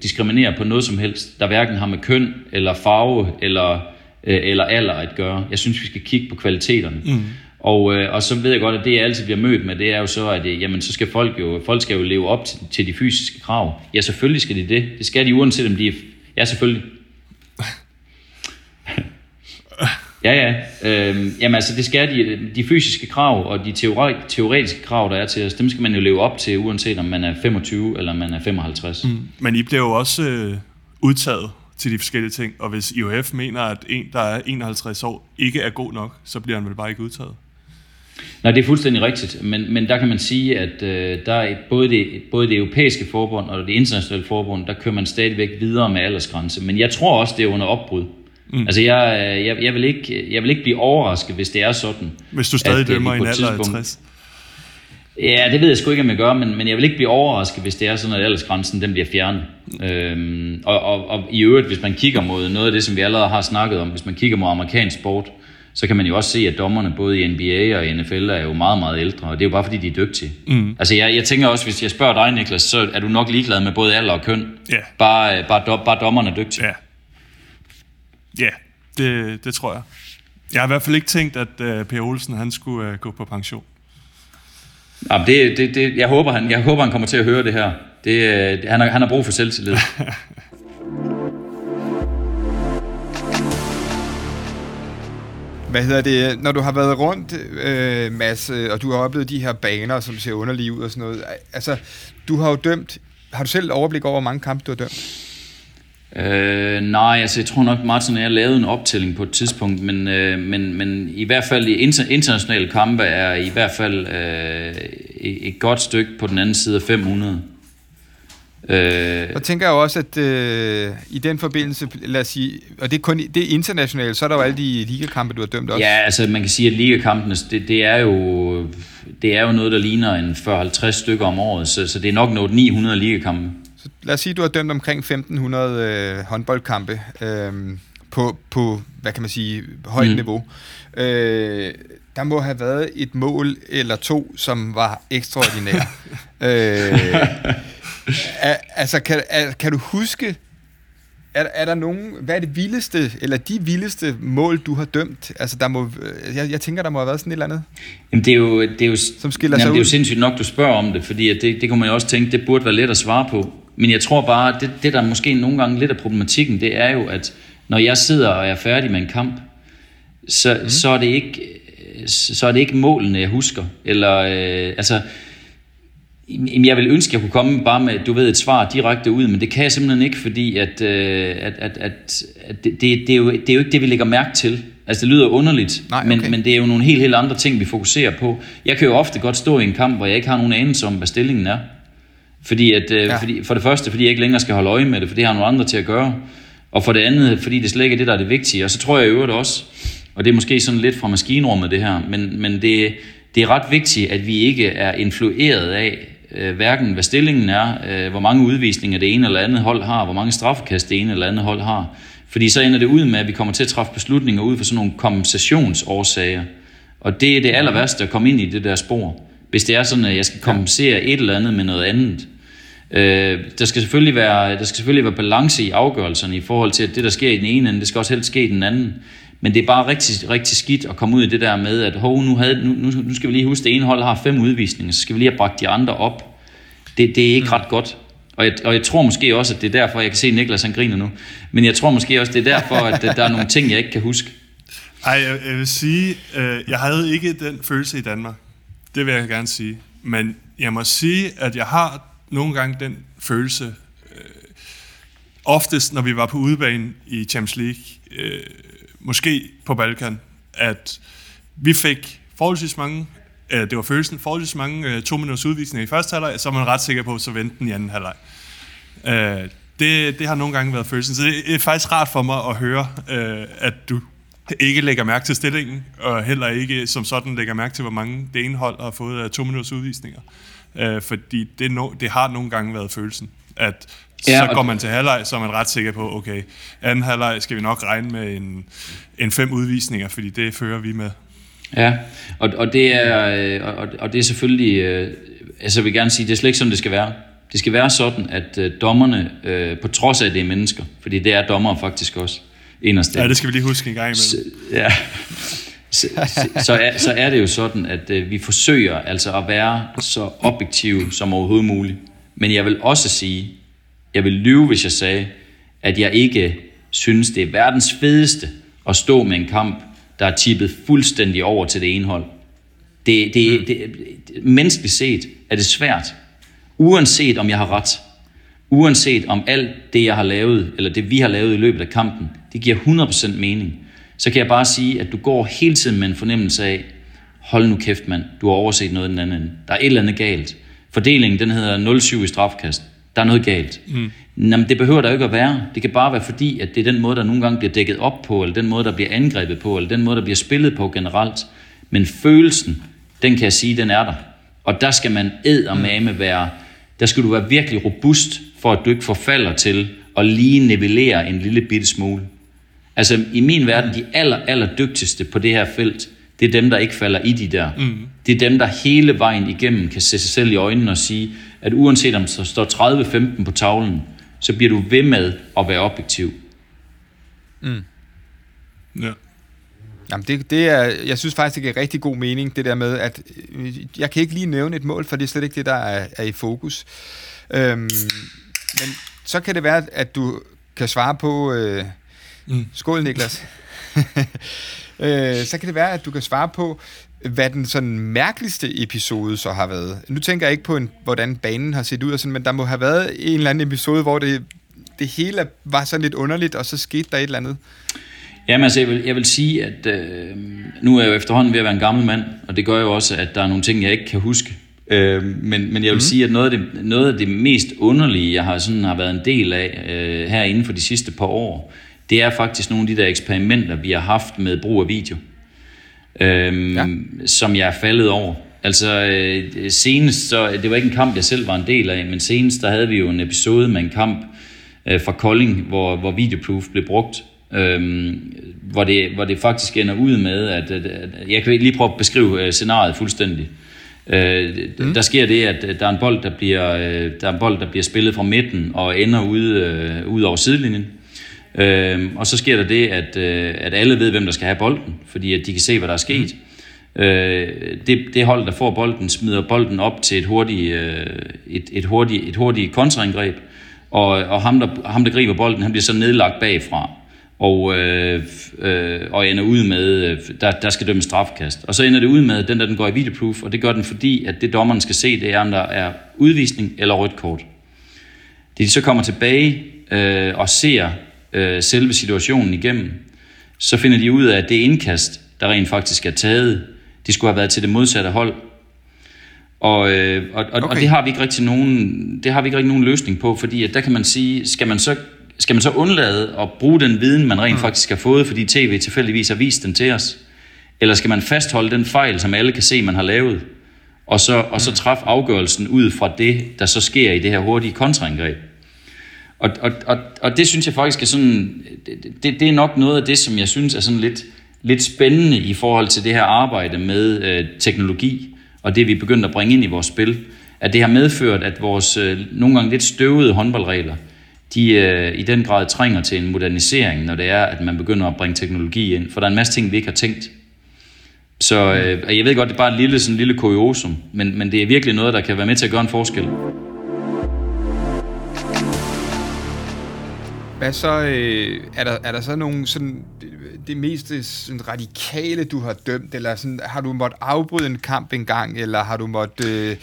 diskriminere på noget som helst, der hverken har med køn, eller farve, eller, øh, eller alder at gøre. Jeg synes, vi skal kigge på kvaliteterne. Mm. Og, øh, og så ved jeg godt, at det jeg altid bliver mødt med, det er jo så, at øh, jamen, så skal folk jo, folk skal jo leve op til, til de fysiske krav. Ja, selvfølgelig skal de det. Det skal de uanset om de er... Ja, selvfølgelig. ja, ja. Øhm, jamen altså, det skal de, de fysiske krav og de teori, teoretiske krav, der er til os, dem skal man jo leve op til, uanset om man er 25 eller man er 55. Mm. Men I bliver jo også øh, udtaget til de forskellige ting, og hvis IOF mener, at en, der er 51 år, ikke er god nok, så bliver han vel bare ikke udtaget? Nej, det er fuldstændig rigtigt, men, men der kan man sige, at øh, der er både det, både det europæiske forbund og det internationale forbund, der kører man stadigvæk videre med aldersgrænse. Men jeg tror også, det er under opbrud. Mm. Altså, jeg, jeg, jeg, vil ikke, jeg vil ikke blive overrasket, hvis det er sådan. Hvis du stadig dømmer i en alder af 60? Ja, det ved jeg sgu ikke, om jeg gør, men, men jeg vil ikke blive overrasket, hvis det er sådan, at aldersgrænsen den bliver fjernet. Øhm, og, og, og i øvrigt, hvis man kigger mod noget af det, som vi allerede har snakket om, hvis man kigger mod amerikansk sport, så kan man jo også se, at dommerne både i NBA og i NFL er jo meget, meget ældre, og det er jo bare fordi, de er dygtige. Mm. Altså jeg, jeg tænker også, hvis jeg spørger dig, Niklas, så er du nok ligeglad med både alder og køn. Ja. Yeah. Bare, bare, do, bare dommerne er dygtige. Ja, yeah. yeah, det, det tror jeg. Jeg har i hvert fald ikke tænkt, at uh, Per Olsen han skulle uh, gå på pension. Jamen, det, det, det, jeg, håber, han, jeg håber, han kommer til at høre det her. Det, øh, han, har, han har brug for selvtillid. Hvad hedder det, når du har været rundt, øh, Mads, øh, og du har oplevet de her baner, som ser underlige ud og sådan noget. Altså, du har jo dømt, har du selv overblik over, hvor mange kampe du har dømt? Øh, nej, altså jeg tror nok, Martin og jeg lavede en optælling på et tidspunkt, men, øh, men, men i hvert fald i inter, internationale kampe er i hvert fald øh, et godt stykke på den anden side af 500. Øh, jeg tænker jeg også, at øh, i den forbindelse, lad os sige, og det er kun det er internationalt, så er der jo alle de ligakampe, du har dømt også. Ja, altså man kan sige, at ligakampene, det, det, er jo, det er jo noget, der ligner en 40-50 stykker om året, så, så det er nok noget 900 ligakampe. Så lad os sige, at du har dømt omkring 1500 øh, håndboldkampe øh, på, på, hvad kan man sige, højt mm. niveau. Øh, der må have været et mål eller to, som var ekstraordinære. øh, altså, kan, kan du huske, er, er der nogen, hvad er det vildeste, eller de vildeste mål, du har dømt? Altså, der må, jeg, jeg tænker, der må have været sådan et eller andet. Jamen, det er jo, det er jo, som skiller jamen, sig det er jo sindssygt nok, du spørger om det, fordi at det, det kunne man jo også tænke, det burde være let at svare på. Men jeg tror bare, det, det der måske nogle gange lidt af problematikken, det er jo, at når jeg sidder og er færdig med en kamp, så, mm. så, er, det ikke, så er det ikke målene, jeg husker. Eller, øh, altså, jeg vil ønske, at jeg kunne komme bare med, du ved, et svar direkte ud, men det kan jeg simpelthen ikke, fordi at, øh, at, at, at, at det, det, er jo, det er jo ikke det, vi lægger mærke til. Altså, det lyder underligt, Nej, okay. men, men det er jo nogle helt, helt andre ting, vi fokuserer på. Jeg kan jo ofte godt stå i en kamp, hvor jeg ikke har nogen anelse om, hvad stillingen er. Fordi at, øh, ja. fordi, for det første, fordi jeg ikke længere skal holde øje med det, fordi jeg har nogle andre til at gøre. Og for det andet, fordi det slet ikke er det, der er det vigtige. Og så tror jeg i øvrigt også, og det er måske sådan lidt fra maskinrummet det her, men, men det, det er ret vigtigt, at vi ikke er influeret af, øh, hverken hvad stillingen er, øh, hvor mange udvisninger det ene eller andet hold har, hvor mange straffekast det ene eller andet hold har. Fordi så ender det ud med, at vi kommer til at træffe beslutninger ud for sådan nogle kompensationsårsager. Og det er det aller værste at komme ind i det der spor. Hvis det er sådan, at jeg skal kompensere et eller andet med noget andet. Øh, der, skal selvfølgelig være, der skal selvfølgelig være balance i afgørelserne i forhold til, at det, der sker i den ene ende, det skal også helst ske i den anden. Men det er bare rigtig, rigtig skidt at komme ud i det der med, at hov, nu, havde, nu, nu skal vi lige huske, at det ene hold har fem udvisninger, så skal vi lige have bragt de andre op. Det, det er ikke mm. ret godt. Og jeg, og jeg tror måske også, at det er derfor, jeg kan se, Niklas han griner nu, men jeg tror måske også, det er derfor, at der er nogle ting, jeg ikke kan huske. Ej, jeg, jeg vil sige, øh, jeg havde ikke den følelse i Danmark. Det vil jeg gerne sige. Men jeg må sige, at jeg har nogle gange den følelse, øh, oftest når vi var på udebane i Champions League, øh, måske på Balkan, at vi fik forholdsvis mange, øh, det var følelsen, forholdsvis mange øh, to minutters udvisninger i første halvleg, så er man ret sikker på, så vendte den i anden halvleg. Øh, det, det har nogle gange været følelsen, så det er faktisk rart for mig at høre, øh, at du ikke lægger mærke til stillingen, og heller ikke som sådan lægger mærke til, hvor mange det ene hold har fået af to minutters udvisninger. Øh, fordi det, no, det har nogle gange været følelsen, at Ja, så går man til halvleg, så er man ret sikker på, okay, anden halvleg skal vi nok regne med en, en fem udvisninger, fordi det fører vi med. Ja, og, og, det, er, øh, og, og det er selvfølgelig, øh, altså jeg vil gerne sige, det er slet ikke sådan, det skal være. Det skal være sådan, at øh, dommerne, på trods af at det er mennesker, fordi det er dommer faktisk også, inderst. Ja, det skal vi lige huske en gang imellem. Så, ja, så, så, er, så er det jo sådan, at øh, vi forsøger altså at være så objektive som overhovedet muligt. Men jeg vil også sige, jeg vil lyve, hvis jeg sagde, at jeg ikke synes, det er verdens fedeste at stå med en kamp, der er tippet fuldstændig over til det ene hold. Det, det, det, det, menneskeligt set er det svært. Uanset om jeg har ret, uanset om alt det, jeg har lavet, eller det vi har lavet i løbet af kampen, det giver 100% mening, så kan jeg bare sige, at du går hele tiden med en fornemmelse af, hold nu kæft mand, du har overset noget i den anden ende. Der er et eller andet galt. Fordelingen den hedder 0-7 i strafkast. Der er noget galt. Mm. Jamen, det behøver der ikke at være. Det kan bare være fordi, at det er den måde, der nogle gange bliver dækket op på, eller den måde, der bliver angrebet på, eller den måde, der bliver spillet på generelt. Men følelsen, den kan jeg sige, den er der. Og der skal man ed og mame være, der skal du være virkelig robust, for at du ikke forfalder til at lige nivellere en lille bitte smule. Altså i min verden, de aller, aller dygtigste på det her felt, det er dem, der ikke falder i de der. Mm. Det er dem, der hele vejen igennem kan se sig selv i øjnene og sige, at uanset om der står 30-15 på tavlen, så bliver du ved med at være objektiv. Mm. Ja. Jamen det, det er, jeg synes faktisk, det giver rigtig god mening, det der med, at øh, jeg kan ikke lige nævne et mål, for det er slet ikke det, der er, er i fokus. Øhm, men så kan det være, at du kan svare på... Øh, mm. Skål, Niklas. øh, så kan det være, at du kan svare på, hvad den sådan mærkeligste episode så har været. Nu tænker jeg ikke på, en, hvordan banen har set ud, og sådan, men der må have været en eller anden episode, hvor det, det hele var sådan lidt underligt, og så skete der et eller andet. Jamen altså, jeg vil, jeg vil sige, at øh, nu er jeg jo efterhånden ved at være en gammel mand, og det gør jo også, at der er nogle ting, jeg ikke kan huske. Øh, men, men jeg vil mm. sige, at noget af, det, noget af det mest underlige, jeg har, sådan, har været en del af øh, her inden for de sidste par år, det er faktisk nogle af de der eksperimenter, vi har haft med brug af video, øh, ja. som jeg er faldet over. Altså øh, senest, så, det var ikke en kamp, jeg selv var en del af, men senest der havde vi jo en episode med en kamp øh, fra Kolding, hvor, hvor videoproof blev brugt øhm, hvor, det, hvor det faktisk ender ud med, at, at, at jeg kan lige prøve at beskrive øh, scenariet fuldstændig. Øh, mm. Der sker det, at der er en bold, der bliver, øh, der er en bold, der bliver spillet fra midten og ender ude, øh, ud over sidelinjen. Øh, og så sker der det, at, øh, at alle ved, hvem der skal have bolden, fordi at de kan se, hvad der er sket. Mm. Øh, det, det hold, der får bolden, smider bolden op til et hurtigt, øh, et, et hurtigt, et hurtigt kontraangreb, og, og ham, der, ham, der griber bolden, han bliver så nedlagt bagfra og, øh, øh, og ender ud med, øh, der, der skal dømme strafkast. Og så ender det ud med, at den der den går i videoproof, og det gør den fordi, at det dommeren skal se, det er, om der er udvisning eller rødt kort. Det de så kommer tilbage øh, og ser øh, selve situationen igennem, så finder de ud af, at det indkast, der rent faktisk er taget, de skulle have været til det modsatte hold. Og, øh, og, og, okay. og det har vi ikke rigtig nogen, det har vi ikke rigtig nogen løsning på, fordi at der kan man sige, skal man så skal man så undlade at bruge den viden, man rent mm. faktisk har fået, fordi tv tilfældigvis har vist den til os? Eller skal man fastholde den fejl, som alle kan se, man har lavet, og så, og så mm. træffe afgørelsen ud fra det, der så sker i det her hurtige kontraangreb? Og, og, og, og det synes jeg faktisk er sådan, det, det er nok noget af det, som jeg synes er sådan lidt, lidt spændende i forhold til det her arbejde med øh, teknologi, og det vi er begyndt at bringe ind i vores spil, at det har medført, at vores øh, nogle gange lidt støvede håndboldregler, de øh, i den grad trænger til en modernisering, når det er, at man begynder at bringe teknologi ind. For der er en masse ting, vi ikke har tænkt. Så øh, jeg ved godt, det er bare et lille, sådan lille kuriosum, men, men det er virkelig noget, der kan være med til at gøre en forskel. Hvad så, øh, er, der, er der så nogle sådan, det mest sådan radikale, du har dømt, eller sådan, har du måttet afbryde en kamp engang, eller har du måttet... Øh,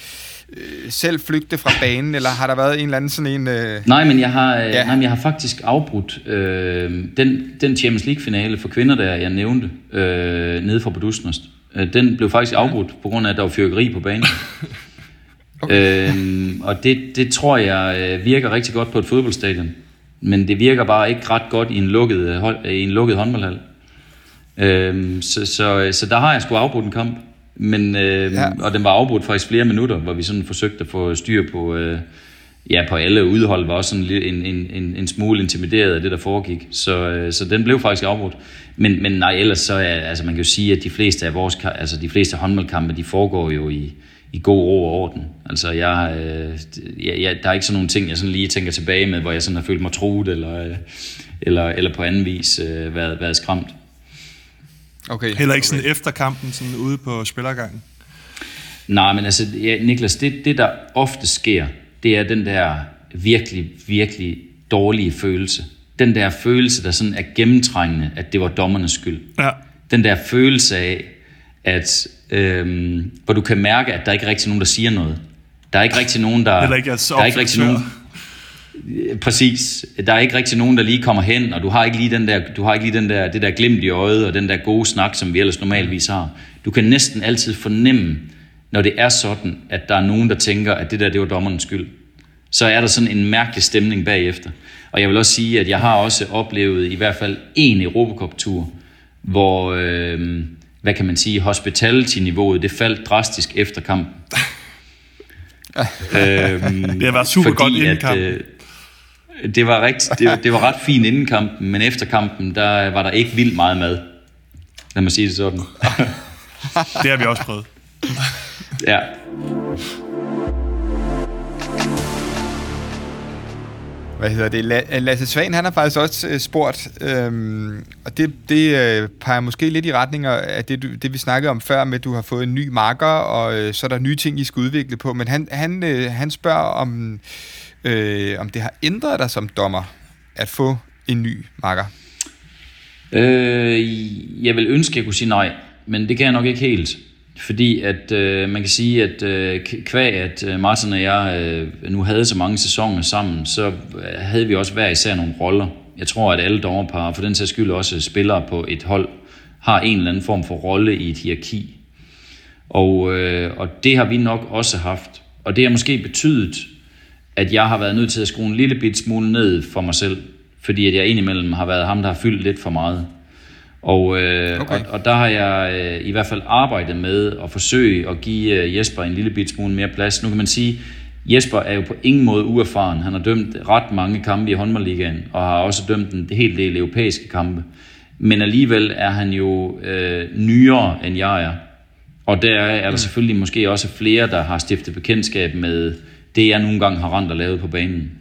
øh, selv flygte fra banen, eller har der været en eller anden sådan en... Øh... Nej, men jeg har, øh, ja. nej, men jeg har faktisk afbrudt øh, den, den Champions League-finale for kvinder, der jeg nævnte, øh, nede fra Budusnost. Øh, den blev faktisk afbrudt, på grund af, at der var fyrkeri på banen. okay. øh, og det, det tror jeg virker rigtig godt på et fodboldstadion. Men det virker bare ikke ret godt i en lukket, hold, i en lukket håndboldhal. Øh, så, så, så der har jeg sgu afbrudt en kamp. Men, øh, ja. Og den var afbrudt faktisk flere minutter, hvor vi sådan forsøgte at få styr på, øh, ja, på alle udhold, var også sådan en, en, en, en smule intimideret af det, der foregik. Så, øh, så den blev faktisk afbrudt. Men, men nej, ellers så er, altså man kan jo sige, at de fleste af vores, altså de fleste håndboldkampe, de foregår jo i, i god ro og orden. Altså jeg, øh, jeg, jeg, der er ikke sådan nogle ting, jeg sådan lige tænker tilbage med, hvor jeg sådan har følt mig truet, eller, øh, eller, eller på anden vis øh, været, været skræmt. Okay. Heller ikke sådan okay. efter kampen, sådan ude på spillergangen? Nej, men altså, ja, Niklas, det, det der ofte sker, det er den der virkelig, virkelig dårlige følelse. Den der følelse, der sådan er gennemtrængende, at det var dommernes skyld. Ja. Den der følelse af, at øhm, hvor du kan mærke, at der ikke er rigtig nogen, der siger noget. Der er ikke rigtig nogen, der... Eller ikke er der er ikke rigtig nogen, Præcis. Der er ikke rigtig nogen, der lige kommer hen, og du har ikke lige, den der, du har ikke lige den der, det der glimt i øjet, og den der gode snak, som vi ellers normalvis har. Du kan næsten altid fornemme, når det er sådan, at der er nogen, der tænker, at det der, det var dommerens skyld. så er der sådan en mærkelig stemning bagefter. Og jeg vil også sige, at jeg har også oplevet i hvert fald en Europacup-tur, hvor, øh, hvad kan man sige, hospitality-niveauet, det faldt drastisk efter kampen. øhm, det var super fordi, godt inden kampen. At, øh, det var, rigt, det, det var ret fint inden kampen, men efter kampen, der var der ikke vildt meget mad. Lad mig sige det sådan. det har vi også prøvet. ja. Hvad hedder det? Øh, Lasse Svan, han har faktisk også øh, spurgt, øhm, og det, det øh, peger måske lidt i retninger af det, det, vi snakkede om før, med at du har fået en ny marker, og øh, så er der nye ting, I skal udvikle på. Men han, han, øh, han spørger, om, øh, om det har ændret dig som dommer at få en ny marker. Øh, jeg vil ønske, at jeg kunne sige nej, men det kan jeg nok ikke helt. Fordi at øh, man kan sige, at øh, kvæg at øh, Martin og jeg øh, nu havde så mange sæsoner sammen, så øh, havde vi også hver især nogle roller. Jeg tror, at alle dommerpar, for den sags skyld også spillere på et hold, har en eller anden form for rolle i et hierarki. Og, øh, og det har vi nok også haft. Og det har måske betydet, at jeg har været nødt til at skrue en lille bit smule ned for mig selv, fordi at jeg indimellem har været ham, der har fyldt lidt for meget. Og, øh, okay. og, og der har jeg øh, i hvert fald arbejdet med at forsøge at give øh, Jesper en lille bit smule mere plads. Nu kan man sige, Jesper er jo på ingen måde uerfaren. Han har dømt ret mange kampe i håndboldligaen, og har også dømt en hel del europæiske kampe. Men alligevel er han jo øh, nyere, end jeg er. Og der er der mm. selvfølgelig måske også flere, der har stiftet bekendtskab med det, jeg nogle gange har rent og lavet på banen.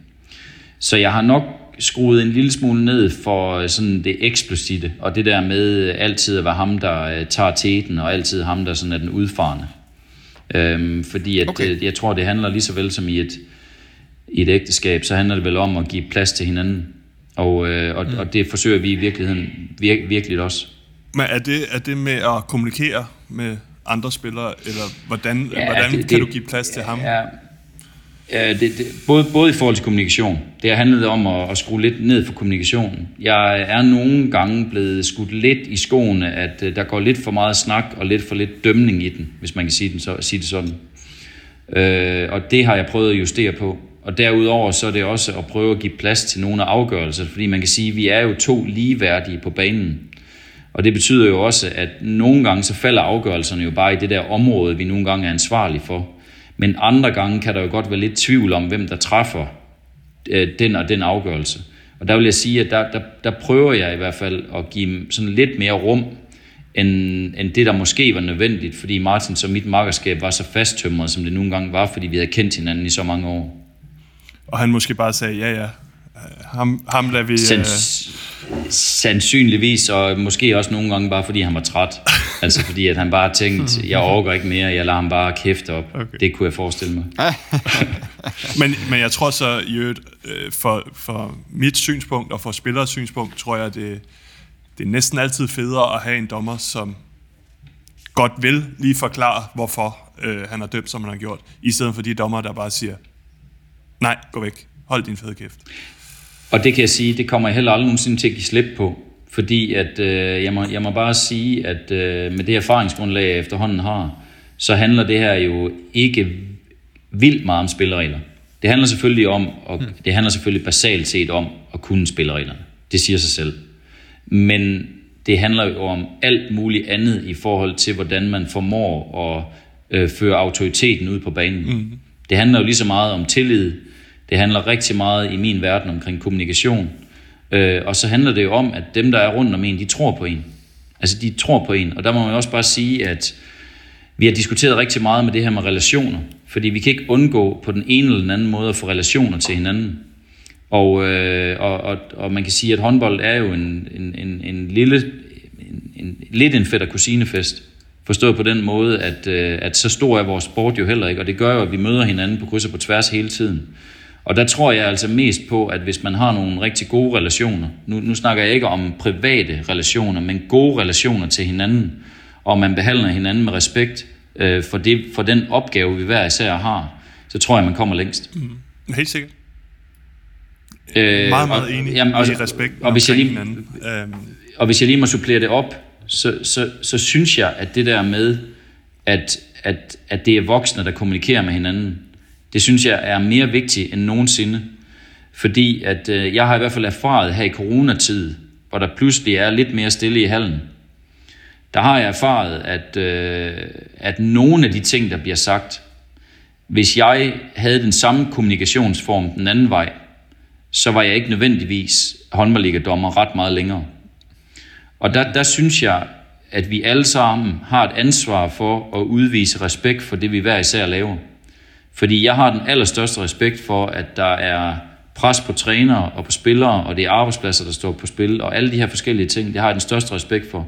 Så jeg har nok skruet en lille smule ned for øh, sådan det eksplosive, og det der med altid at være ham, der øh, tager teten, og altid ham, der sådan er den udfarende. Øhm, fordi at, okay. Øh, jeg tror, det handler lige så vel som i et, i et ægteskab, så handler det vel om at give plads til hinanden. Og, øh, og, mm. og det forsøger vi i virkeligheden vir, virkelig også. Men er det, er det med at kommunikere med andre spillere, eller hvordan, ja, hvordan det, kan det, du give plads til ham? Ja, det, det, både, både i forhold til kommunikation. Det har handlet om at, at skrue lidt ned for kommunikationen. Jeg er nogle gange blevet skudt lidt i skoene, at uh, der går lidt for meget snak og lidt for lidt dømning i den, hvis man kan sige, den så, sige det sådan. Uh, og det har jeg prøvet at justere på. Og derudover så er det også at prøve at give plads til nogle af afgørelser, fordi man kan sige, at vi er jo to ligeværdige på banen. Og det betyder jo også, at nogle gange så falder afgørelserne jo bare i det der område, vi nogle gange er ansvarlige for. Men andre gange kan der jo godt være lidt tvivl om, hvem der træffer øh, den og den afgørelse. Og der vil jeg sige, at der, der, der prøver jeg i hvert fald at give sådan lidt mere rum, end, end det, der måske var nødvendigt, fordi Martin som mit markerskab var så fasttømret, som det nogle gange var, fordi vi havde kendt hinanden i så mange år. Og han måske bare sagde, ja ja, ham, ham lader vi... Sands, uh... Sandsynligvis, og måske også nogle gange bare, fordi han var træt. Altså fordi, at han bare tænkte, jeg overgår ikke mere, jeg lader ham bare kæfte op. Okay. Det kunne jeg forestille mig. men, men jeg tror så, Jørgen, øh, for, for mit synspunkt og for spillers synspunkt, tror jeg, det, det er næsten altid federe at have en dommer, som godt vil lige forklare, hvorfor øh, han har dømt, som han har gjort, i stedet for de dommer, der bare siger, nej, gå væk, hold din fede kæft. Og det kan jeg sige, det kommer jeg heller aldrig nogensinde til at give slip på. Fordi at, øh, jeg, må, jeg må bare sige, at øh, med det erfaringsgrundlag, jeg efterhånden har, så handler det her jo ikke vildt meget om spilleregler. Det handler selvfølgelig om, og hmm. det handler selvfølgelig basalt set om at kunne spillereglerne. Det siger sig selv. Men det handler jo om alt muligt andet i forhold til, hvordan man formår at øh, føre autoriteten ud på banen. Mm. Det handler jo lige så meget om tillid, det handler rigtig meget i min verden omkring kommunikation. Øh, og så handler det jo om, at dem, der er rundt om en, de tror på en. Altså, de tror på en. Og der må man også bare sige, at vi har diskuteret rigtig meget med det her med relationer. Fordi vi kan ikke undgå på den ene eller den anden måde at få relationer til hinanden. Og, øh, og, og, og man kan sige, at håndbold er jo en, en, en, en lille, en, en, lidt en fætter kusinefest. Forstået på den måde, at, øh, at så stor er vores sport jo heller ikke, og det gør jo, at vi møder hinanden på kryds og på tværs hele tiden. Og der tror jeg altså mest på, at hvis man har nogle rigtig gode relationer, nu, nu snakker jeg ikke om private relationer, men gode relationer til hinanden, og man behandler hinanden med respekt øh, for, det, for den opgave, vi hver især har, så tror jeg, man kommer længst. Mm. Helt sikkert. Øh, meget, meget og, enig jamen, og, i respekt og hvis, jeg lige, hinanden. Øhm. og hvis jeg lige må supplere det op, så, så, så synes jeg, at det der med, at, at, at det er voksne, der kommunikerer med hinanden, det synes jeg er mere vigtigt end nogensinde. Fordi at øh, jeg har i hvert fald erfaret her i coronatid, hvor der pludselig er lidt mere stille i hallen, der har jeg erfaret, at, øh, at nogle af de ting, der bliver sagt, hvis jeg havde den samme kommunikationsform den anden vej, så var jeg ikke nødvendigvis håndboldligadommer ret meget længere. Og der, der synes jeg, at vi alle sammen har et ansvar for at udvise respekt for det, vi hver især laver. Fordi jeg har den allerstørste respekt for, at der er pres på trænere og på spillere, og det er arbejdspladser, der står på spil, og alle de her forskellige ting, det har jeg den største respekt for.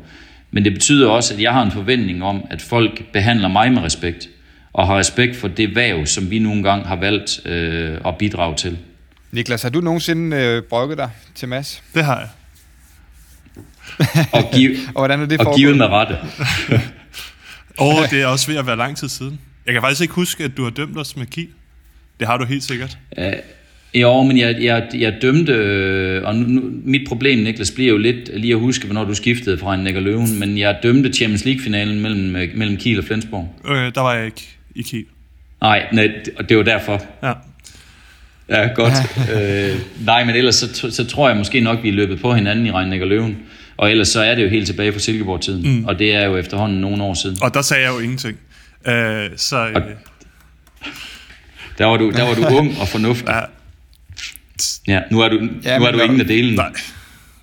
Men det betyder også, at jeg har en forventning om, at folk behandler mig med respekt, og har respekt for det væv, som vi nogle gange har valgt øh, at bidrage til. Niklas, har du nogensinde øh, brokket dig til Mads? Det har jeg. og, give, og hvordan er det og givet med rette. og det er også ved at være lang tid siden. Jeg kan faktisk ikke huske, at du har dømt os med Kiel. Det har du helt sikkert. Uh, jo, men jeg, jeg, jeg dømte, øh, og nu, nu, mit problem, Niklas, bliver jo lidt lige at huske, hvornår du skiftede fra en Nækker Løven, men jeg dømte Champions League-finalen mellem, øh, mellem Kiel og Flensborg. Øh, der var jeg ikke i Kiel. Nej, nej, og det var derfor. Ja. Ja, godt. øh, nej, men ellers så, så tror jeg måske nok, vi er løbet på hinanden i Rhein Løven. Og ellers så er det jo helt tilbage fra Silkeborg-tiden. Mm. Og det er jo efterhånden nogle år siden. Og der sagde jeg jo ingenting. Øh, så, øh, der, var du, der var du ung og fornuftig. Ja. Ja, nu er du, ja, nu er du ingen af delen. Nej,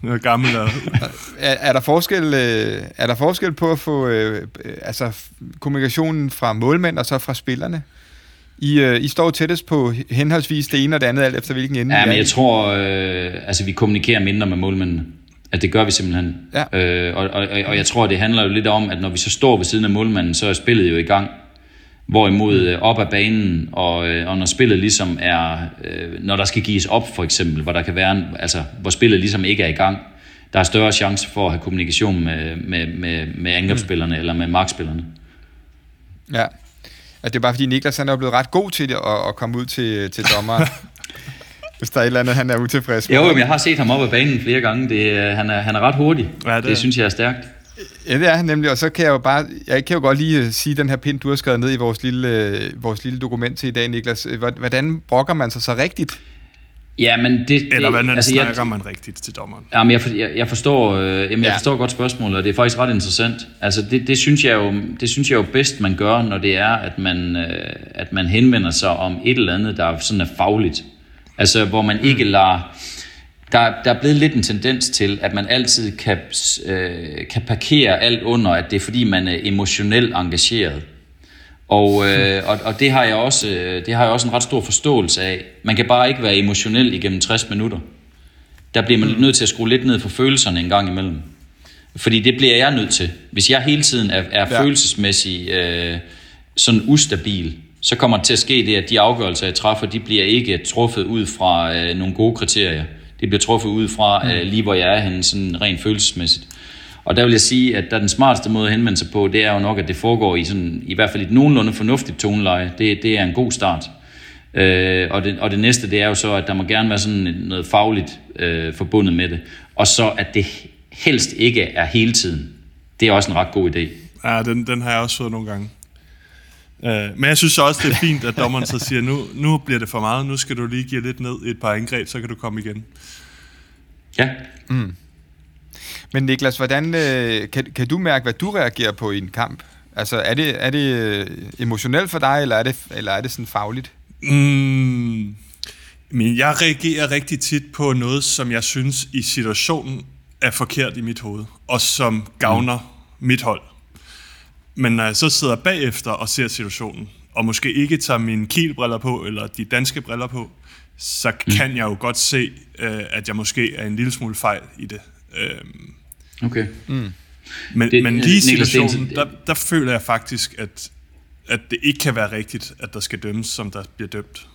nu er gammel. Og... er, er, der forskel, øh, er der forskel på at få øh, altså, kommunikationen fra målmænd og så fra spillerne? I, øh, I står tættest på henholdsvis det ene og det andet, alt efter hvilken ende Ja, men jeg tror, øh, altså vi kommunikerer mindre med målmændene. At det gør vi simpelthen. Ja. Øh, og, og, og jeg tror, det handler jo lidt om, at når vi så står ved siden af målmanden, så er spillet jo i gang. Hvorimod øh, op ad banen, og, øh, og når spillet ligesom er, øh, når der skal gives op for eksempel, hvor der kan være, en, altså hvor spillet ligesom ikke er i gang, der er større chance for at have kommunikation med, med, med, med angrebsspillerne mm. eller med markspillerne. Ja, at det er bare fordi Niklas han er blevet ret god til at, at komme ud til, til dommer. hvis der er et eller andet, han er utilfreds med. Jo, men jeg har set ham op ad banen flere gange. Det, han, er, han er ret hurtig. Ja, det, det synes jeg er stærkt. Ja, det er han nemlig, og så kan jeg jo bare, jeg kan jo godt lige øh, sige den her pind, du har skrevet ned i vores lille, øh, vores lille dokument til i dag, Niklas. Hvordan brokker man sig så rigtigt? Ja, men det, det Eller hvordan altså, snakker jeg, man rigtigt til dommeren? Jamen, jeg, jeg, jeg forstår, øh, jamen, jeg ja. forstår godt spørgsmålet, og det er faktisk ret interessant. Altså, det, det, synes jeg jo, det synes jeg jo bedst, man gør, når det er, at man, øh, at man henvender sig om et eller andet, der sådan er fagligt. Altså, hvor man ikke mm. lader der, der er blevet lidt en tendens til, at man altid kan, øh, kan parkere alt under, at det er fordi, man er emotionelt engageret. Og, øh, og, og det, har jeg også, det har jeg også en ret stor forståelse af. Man kan bare ikke være emotionel igennem 60 minutter. Der bliver man mm. nødt til at skrue lidt ned for følelserne en gang imellem. Fordi det bliver jeg nødt til. Hvis jeg hele tiden er, er ja. følelsesmæssigt øh, sådan ustabil, så kommer det til at ske det, at de afgørelser, jeg træffer, de bliver ikke truffet ud fra øh, nogle gode kriterier. Det bliver truffet ud fra mm. øh, lige, hvor jeg er henne, sådan rent følelsesmæssigt. Og der vil jeg sige, at der den smarteste måde at henvende sig på, det er jo nok, at det foregår i, sådan, i hvert fald et nogenlunde fornuftigt toneleje. Det, det er en god start. Øh, og, det, og det næste, det er jo så, at der må gerne være sådan noget fagligt øh, forbundet med det. Og så, at det helst ikke er hele tiden. Det er også en ret god idé. Ja, den, den har jeg også fået nogle gange. Øh, men jeg synes også, det er fint, at dommeren så siger, nu, nu bliver det for meget, nu skal du lige give lidt ned i et par angreb, så kan du komme igen. Ja. Mm. Men Niklas, hvordan, øh, kan, kan du mærke, hvad du reagerer på i en kamp? Altså, er det, er det øh, emotionelt for dig, eller er det, eller er det sådan fagligt? Mm, men jeg reagerer rigtig tit på noget, som jeg synes i situationen er forkert i mit hoved, og som gavner mm. mit hold. Men når jeg så sidder bagefter og ser situationen, og måske ikke tager mine kielbriller på, eller de danske briller på, så mm. kan jeg jo godt se, øh, at jeg måske er en lille smule fejl i det. Øhm, okay. Mm. Men, det, men lige i situationen, der, der føler jeg faktisk, at, at det ikke kan være rigtigt, at der skal dømmes, som der bliver dømt.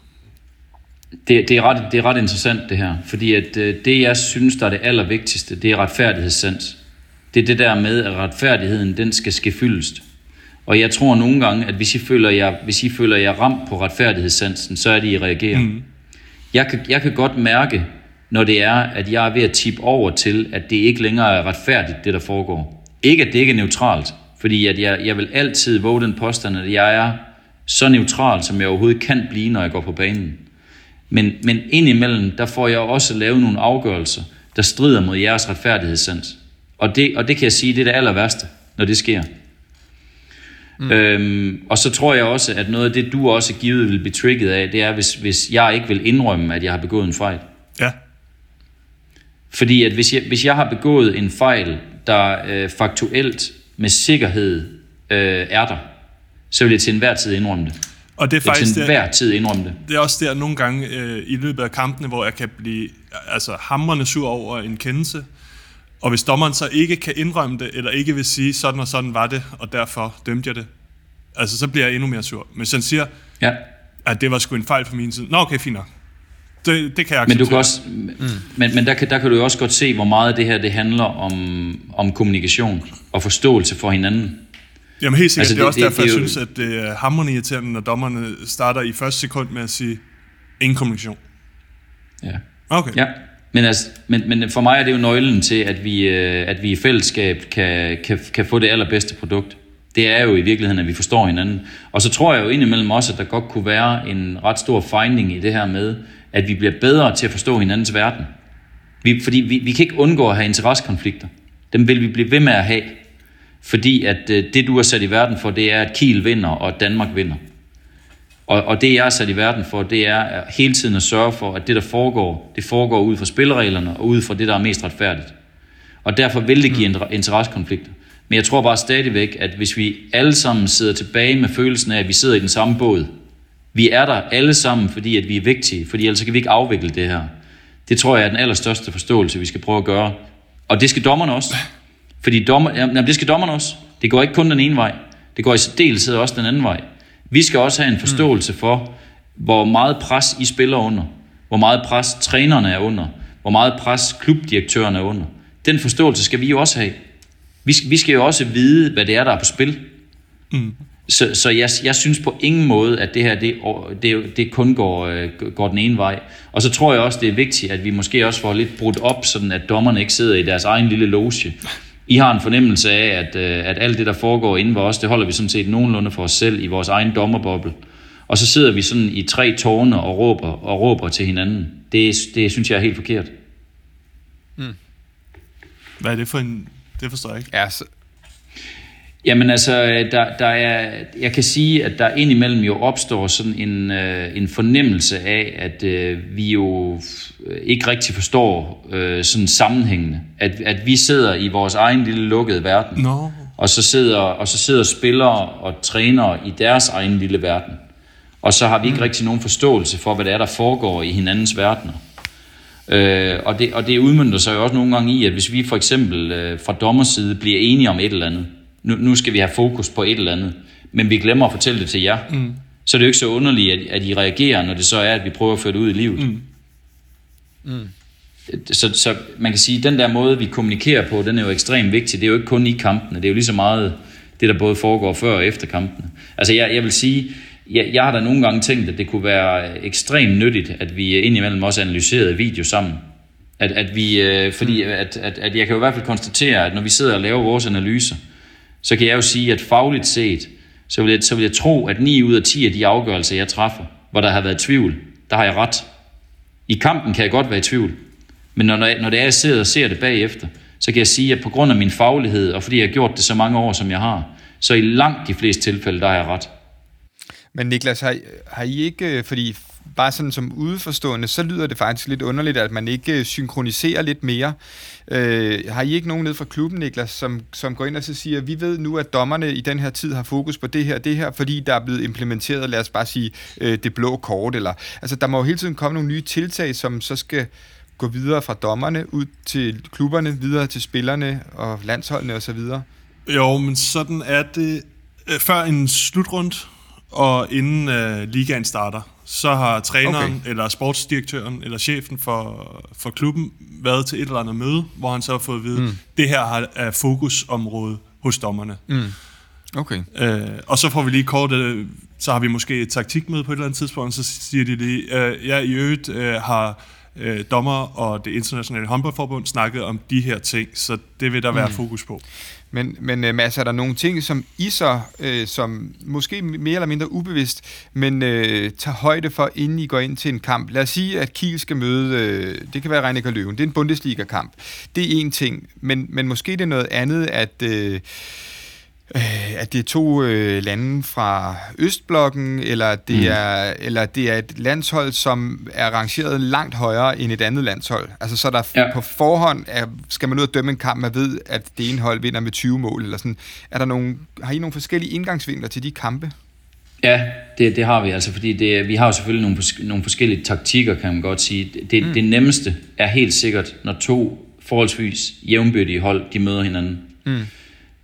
Det, det, er, ret, det er ret interessant det her, fordi at øh, det jeg synes, der er det allervigtigste, det er retfærdighedssans. Det er det der med, at retfærdigheden, den skal ske fyldest. Og jeg tror nogle gange, at hvis I føler jer, hvis I føler jer ramt på retfærdighedssansen, så er det, I reagerer. Mm. Jeg, kan, jeg kan godt mærke, når det er, at jeg er ved at tippe over til, at det ikke længere er retfærdigt, det der foregår. Ikke, at det ikke er neutralt, fordi at jeg, jeg vil altid våge den påstand, at jeg er så neutral, som jeg overhovedet kan blive, når jeg går på banen. Men, men indimellem, der får jeg også lavet nogle afgørelser, der strider mod jeres retfærdighedssans. Og det, og det kan jeg sige, det er det aller værste, når det sker. Mm. Øhm, og så tror jeg også, at noget af det, du også givet vil blive trigget af, det er, hvis, hvis jeg ikke vil indrømme, at jeg har begået en fejl. Ja. Fordi at hvis jeg, hvis jeg har begået en fejl, der øh, faktuelt med sikkerhed øh, er der, så vil jeg til enhver tid indrømme det. Og det er faktisk til der, enhver tid indrømme det. det er også der nogle gange øh, i løbet af kampene, hvor jeg kan blive altså, hamrende sur over en kendelse. Og hvis dommeren så ikke kan indrømme det, eller ikke vil sige, sådan og sådan var det, og derfor dømte jeg det, altså så bliver jeg endnu mere sur. Men hvis han siger, Ja. at det var sgu en fejl fra min side, nå okay, fint nok. Det, det kan jeg Men du kan også, men, men der, kan, der kan du jo også godt se, hvor meget det her det handler om, om kommunikation og forståelse for hinanden. Jamen helt sikkert, Altså, det, det er det- også det- derfor, det jeg jo- synes, at det er hammerende irriterende, når dommerne starter i første sekund med at sige, ingen kommunikation. Ja. Okay. Ja, men, altså, men, men for mig er det jo nøglen til, at vi, øh, at vi i fællesskab kan, kan, kan få det allerbedste produkt. Det er jo i virkeligheden, at vi forstår hinanden. Og så tror jeg jo indimellem også, at der godt kunne være en ret stor finding i det her med, at vi bliver bedre til at forstå hinandens verden. Vi, fordi vi, vi kan ikke undgå at have interessekonflikter. Dem vil vi blive ved med at have. Fordi at øh, det, du er sat i verden for, det er, at Kiel vinder, og at Danmark vinder. Og, og det, jeg er sat i verden for, det er hele tiden at sørge for, at det, der foregår, det foregår ud fra spillereglerne og ud fra det, der er mest retfærdigt. Og derfor vil det give mm. interessekonflikter. Men jeg tror bare stadigvæk, at hvis vi alle sammen sidder tilbage med følelsen af, at vi sidder i den samme båd, vi er der alle sammen, fordi at vi er vigtige, fordi ellers kan vi ikke afvikle det her. Det tror jeg er den allerstørste forståelse, vi skal prøve at gøre. Og det skal dommerne også. Fordi dommer, jamen, det skal dommerne også. Det går ikke kun den ene vej. Det går i særdeleshed også den anden vej. Vi skal også have en forståelse for, hvor meget pres I spiller under. Hvor meget pres trænerne er under. Hvor meget pres klubdirektøren er under. Den forståelse skal vi jo også have. Vi skal, vi skal jo også vide, hvad det er, der er på spil. Mm. Så, så jeg, jeg synes på ingen måde, at det her det, det, det kun går, øh, går den ene vej. Og så tror jeg også, det er vigtigt, at vi måske også får lidt brudt op, sådan at dommerne ikke sidder i deres egen lille loge. I har en fornemmelse af, at, øh, at alt det, der foregår inden for os, det holder vi sådan set nogenlunde for os selv i vores egen dommerboble. Og så sidder vi sådan i tre tårne og råber, og råber til hinanden. Det, det synes jeg er helt forkert. Hvad er det for en... Det forstår jeg ikke. Ja, så, Jamen altså, der, der er, jeg kan sige, at der indimellem jo opstår sådan en, øh, en fornemmelse af, at øh, vi jo ikke rigtig forstår øh, sådan sammenhængende. At, at vi sidder i vores egen lille lukkede verden, Nå. og, så sidder, og så sidder spillere og trænere i deres egen lille verden. Og så har vi ikke mm. rigtig nogen forståelse for, hvad det er, der foregår i hinandens verdener. Øh, og, det, og det udmyndter sig jo også nogle gange i, at hvis vi for eksempel øh, fra dommerside bliver enige om et eller andet, nu, nu skal vi have fokus på et eller andet, men vi glemmer at fortælle det til jer, mm. så er det jo ikke så underligt, at, at I reagerer, når det så er, at vi prøver at føre det ud i livet. Mm. Mm. Så, så man kan sige, at den der måde, vi kommunikerer på, den er jo ekstremt vigtig. Det er jo ikke kun i kampene, det er jo lige så meget det, der både foregår før og efter kampene. Altså jeg, jeg vil sige, jeg, jeg har da nogle gange tænkt, at det kunne være ekstremt nyttigt, at vi indimellem også analyserede video sammen. At, at vi, øh, fordi at, at, at jeg kan jo i hvert fald konstatere, at når vi sidder og laver vores analyser, så kan jeg jo sige, at fagligt set, så vil, jeg, så vil jeg tro, at 9 ud af 10 af de afgørelser, jeg træffer, hvor der har været tvivl, der har jeg ret. I kampen kan jeg godt være i tvivl, men når, når det er, jeg sidder og ser det bagefter, så kan jeg sige, at på grund af min faglighed, og fordi jeg har gjort det så mange år, som jeg har, så i langt de fleste tilfælde, der har jeg ret. Men Niklas, har, har I ikke, øh, fordi bare sådan som udeforstående, så lyder det faktisk lidt underligt, at man ikke øh, synkroniserer lidt mere. Øh, har I ikke nogen ned fra klubben, Niklas, som, som går ind og så siger, vi ved nu, at dommerne i den her tid har fokus på det her det her, fordi der er blevet implementeret, lad os bare sige, øh, det blå kort, eller, altså der må jo hele tiden komme nogle nye tiltag, som så skal gå videre fra dommerne ud til klubberne, videre til spillerne og landsholdene osv.? Jo, men sådan er det. Øh, før en slutrund og inden øh, ligaen starter, så har træneren Okay. eller sportsdirektøren eller chefen for, for klubben været til et eller andet møde, hvor han så har fået at vide, mm. det her er fokusområde hos dommerne. Mm. Okay. Øh, og så får vi lige kort, øh, så har vi måske et taktikmøde på et eller andet tidspunkt, og så siger de lige, øh, ja, i øvrigt øh, har øh, dommer og det internationale håndboldforbund snakkede om de her ting, så det vil der være mm. fokus på. Men, men øh, Mads, er der nogle ting, som I så, øh, som måske mere eller mindre ubevidst, men øh, tager højde for, inden I går ind til en kamp? Lad os sige, at Kiel skal møde, øh, det kan være Reinecker Løven, det er en Bundesliga-kamp. Det er en ting, men, men måske det er noget andet, at... Øh, øh, at det er to øh, lande fra Østblokken, eller det, mm. er, eller det er et landshold, som er rangeret langt højere end et andet landshold. Altså så der ja. på forhånd er, skal man ud og dømme en kamp, man ved, at det ene hold vinder med 20 mål. Eller sådan. Er der nogle, har I nogle forskellige indgangsvinkler til de kampe? Ja, det, det har vi altså, fordi det, vi har jo selvfølgelig nogle, nogle forskellige taktikker, kan man godt sige. Det, mm. det nemmeste er helt sikkert, når to forholdsvis jævnbyrdige hold, de møder hinanden. Mm.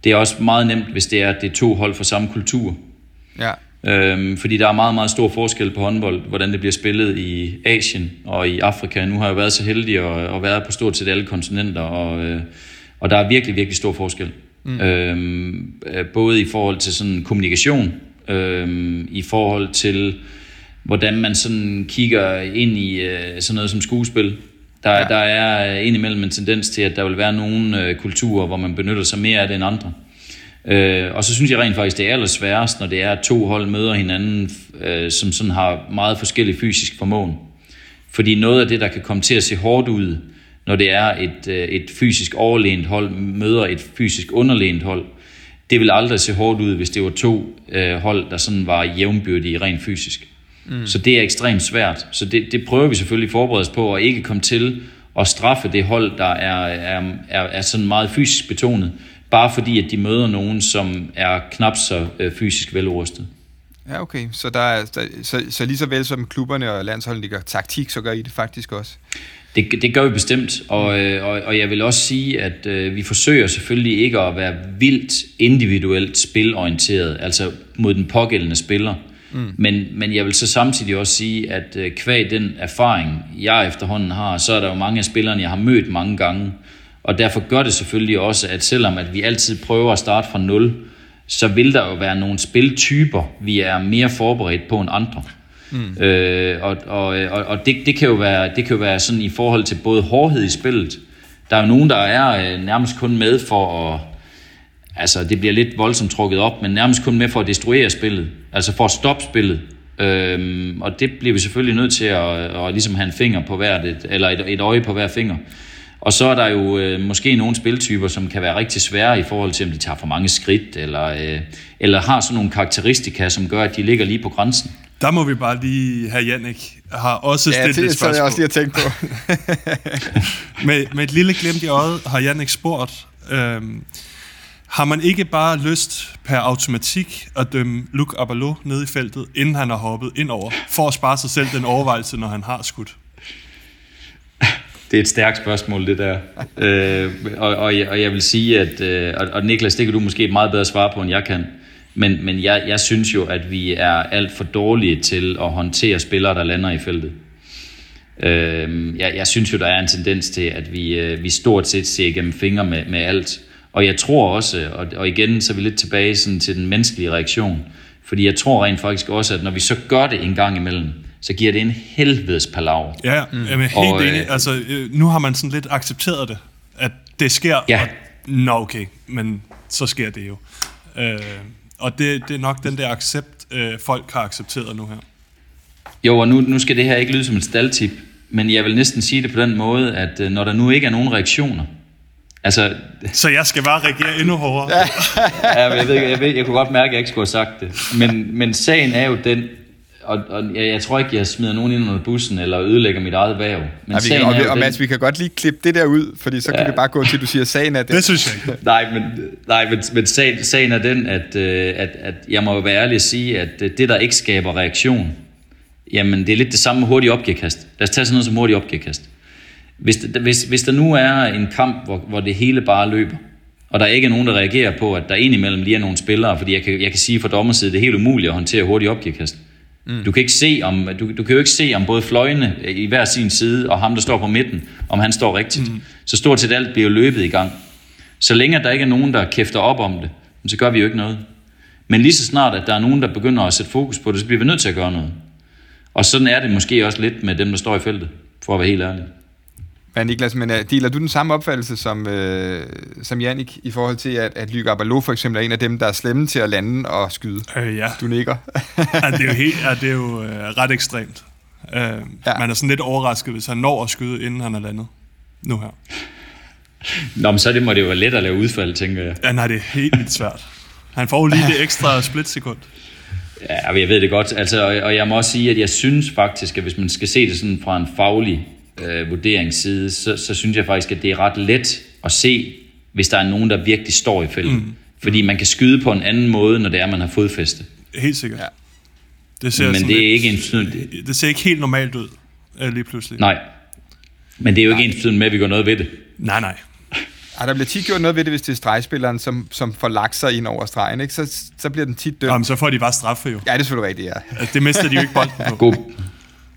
Det er også meget nemt, hvis det er, det er to hold fra samme kultur. Ja. Øhm, fordi der er meget, meget stor forskel på håndbold, hvordan det bliver spillet i Asien og i Afrika. Nu har jeg været så heldig at, at være på stort set alle kontinenter, og, øh, og der er virkelig, virkelig stor forskel. Mm. Øhm, øh, både i forhold til sådan kommunikation, øhm, i forhold til hvordan man sådan kigger ind i øh, sådan noget som skuespil. Der, ja. der er indimellem en tendens til, at der vil være nogle øh, kulturer, hvor man benytter sig mere af det end andre. Øh, og så synes jeg rent faktisk, det er allersværest, når det er, at to hold møder hinanden, øh, som sådan har meget forskellig fysisk formåen. Fordi noget af det, der kan komme til at se hårdt ud, når det er et, øh, et fysisk overlænt hold møder et fysisk underlænt hold, det vil aldrig se hårdt ud, hvis det var to øh, hold, der sådan var jævnbyrdige rent fysisk. Mm. Så det er ekstremt svært. Så det, det prøver vi selvfølgelig at forberede os på, at ikke komme til at straffe det hold, der er, er, er, er sådan meget fysisk betonet, bare fordi at de møder nogen, som er knap så øh, fysisk velrustet. Ja, okay. Så, der er, der, så, så lige så vel som klubberne og landsholdene ligger taktik, så gør I det faktisk også? Det, det gør vi bestemt, og, øh, og, og jeg vil også sige, at øh, vi forsøger selvfølgelig ikke at være vildt individuelt spilorienteret, altså mod den pågældende spiller. Mm. Men, men jeg vil så samtidig også sige, at øh, kvæg den erfaring, jeg efterhånden har, så er der jo mange af spillerne, jeg har mødt mange gange. Og derfor gør det selvfølgelig også, at selvom at vi altid prøver at starte fra nul, så vil der jo være nogle spiltyper, vi er mere forberedt på end andre. Mm. Øh, og og, og, og det, det, kan jo være, det kan jo være sådan i forhold til både hårdhed i spillet. Der er jo nogen, der er øh, nærmest kun med for at altså det bliver lidt voldsomt trukket op, men nærmest kun med for at destruere spillet, altså for at stoppe spillet. Øhm, og det bliver vi selvfølgelig nødt til at, at ligesom have en finger på hvert, et, eller et, et øje på hver finger. Og så er der jo øh, måske nogle spiltyper, som kan være rigtig svære i forhold til, om de tager for mange skridt, eller, øh, eller har sådan nogle karakteristika, som gør, at de ligger lige på grænsen. Der må vi bare lige have Jannik har også stillet ja, det, et spørgsmål. Ja, det jeg også lige tænkt på. med, med et lille glimt i øjet har Jannik spurgt, øhm, har man ikke bare lyst per automatik at dømme Luke Abalo ned i feltet, inden han har hoppet ind over, for at spare sig selv den overvejelse, når han har skudt? Det er et stærkt spørgsmål, det der. øh, og, og, jeg, og jeg vil sige, at øh, og Niklas, det kan du måske meget bedre svare på, end jeg kan. Men, men jeg, jeg synes jo, at vi er alt for dårlige til at håndtere spillere, der lander i feltet. Øh, jeg, jeg synes jo, der er en tendens til, at vi, øh, vi stort set ser igennem fingre med, med alt. Og jeg tror også, og, og igen så er vi lidt tilbage sådan til den menneskelige reaktion, fordi jeg tror rent faktisk også, at når vi så gør det en gang imellem, så giver det en helvedes palaver. Ja, mm. jeg er helt og, enig. Øh, altså, øh, nu har man sådan lidt accepteret det, at det sker. Ja. Og, nå okay, men så sker det jo. Øh, og det, det er nok den der accept, øh, folk har accepteret nu her. Jo, og nu, nu skal det her ikke lyde som et staldtip, men jeg vil næsten sige det på den måde, at øh, når der nu ikke er nogen reaktioner, Altså, så jeg skal bare reagere endnu hårdere? ja, jeg, ved, jeg, ved, jeg kunne godt mærke, at jeg ikke skulle have sagt det. Men, men sagen er jo den, og, og jeg, jeg tror ikke, jeg smider nogen ind under bussen, eller ødelægger mit eget værv. Men ja, sagen og, er og Mads, vi kan godt lige klippe det der ud, fordi så ja. kan vi bare gå til, at du siger, at sagen er den. Det synes jeg ikke. nej, men, nej, men, men sagen, sagen er den, at, øh, at, at jeg må være ærlig at sige, at det, der ikke skaber reaktion, jamen det er lidt det samme med hurtig opgivkast. Lad os tage sådan noget som hurtig opgivkast. Hvis, hvis, hvis der nu er en kamp, hvor, hvor det hele bare løber, og der er ikke nogen, der reagerer på, at der indimellem lige er nogle spillere, fordi jeg kan, jeg kan sige fra dommerside, det er helt umuligt at håndtere hurtigt opgivkast. Mm. Du kan ikke se om du, du kan jo ikke se om både fløjene i hver sin side og ham der står på midten, om han står rigtigt. Mm. Så stort set alt bliver løbet i gang. Så længe der ikke er nogen der kæfter op om det, så gør vi jo ikke noget. Men lige så snart at der er nogen der begynder at sætte fokus på det, så bliver vi nødt til at gøre noget. Og sådan er det måske også lidt med dem der står i feltet. for at være helt ærlig. Men Niklas, men uh, deler du den samme opfattelse som, uh, som Jannik i forhold til, at, at Lykke Abalo for eksempel er en af dem, der er slemme til at lande og skyde? Øh, ja. Du nikker. ja, det er jo, helt, ja, det er jo øh, ret ekstremt. Øh, ja. Man er sådan lidt overrasket, hvis han når at skyde, inden han er landet. Nu her. Nå, men så det må det jo være let at lave udfald, tænker jeg. Ja, nej, det er helt vildt svært. Han får jo lige det ekstra splitsekund. Ja, jeg ved det godt. Altså, og jeg må også sige, at jeg synes faktisk, at hvis man skal se det sådan fra en faglig øh, vurderingsside, så, så synes jeg faktisk, at det er ret let at se, hvis der er nogen, der virkelig står i feltet. Mm. Fordi man kan skyde på en anden måde, når det er, man har fodfæste. Helt sikkert. Ja. Det ser Men det er ikke en det, det ser ikke helt normalt ud, øh, lige pludselig. Nej. Men det er jo ikke ens med, at vi gør noget ved det. Nej, nej. Ej, der bliver tit gjort noget ved det, hvis det er stregspilleren, som, som får lagt sig ind over stregen, ikke? Så, så bliver den tit dømt. Jamen, så får de bare straffe jo. Ja, det er selvfølgelig rigtigt, ja. Altså, det mister de jo ikke bolden på. God,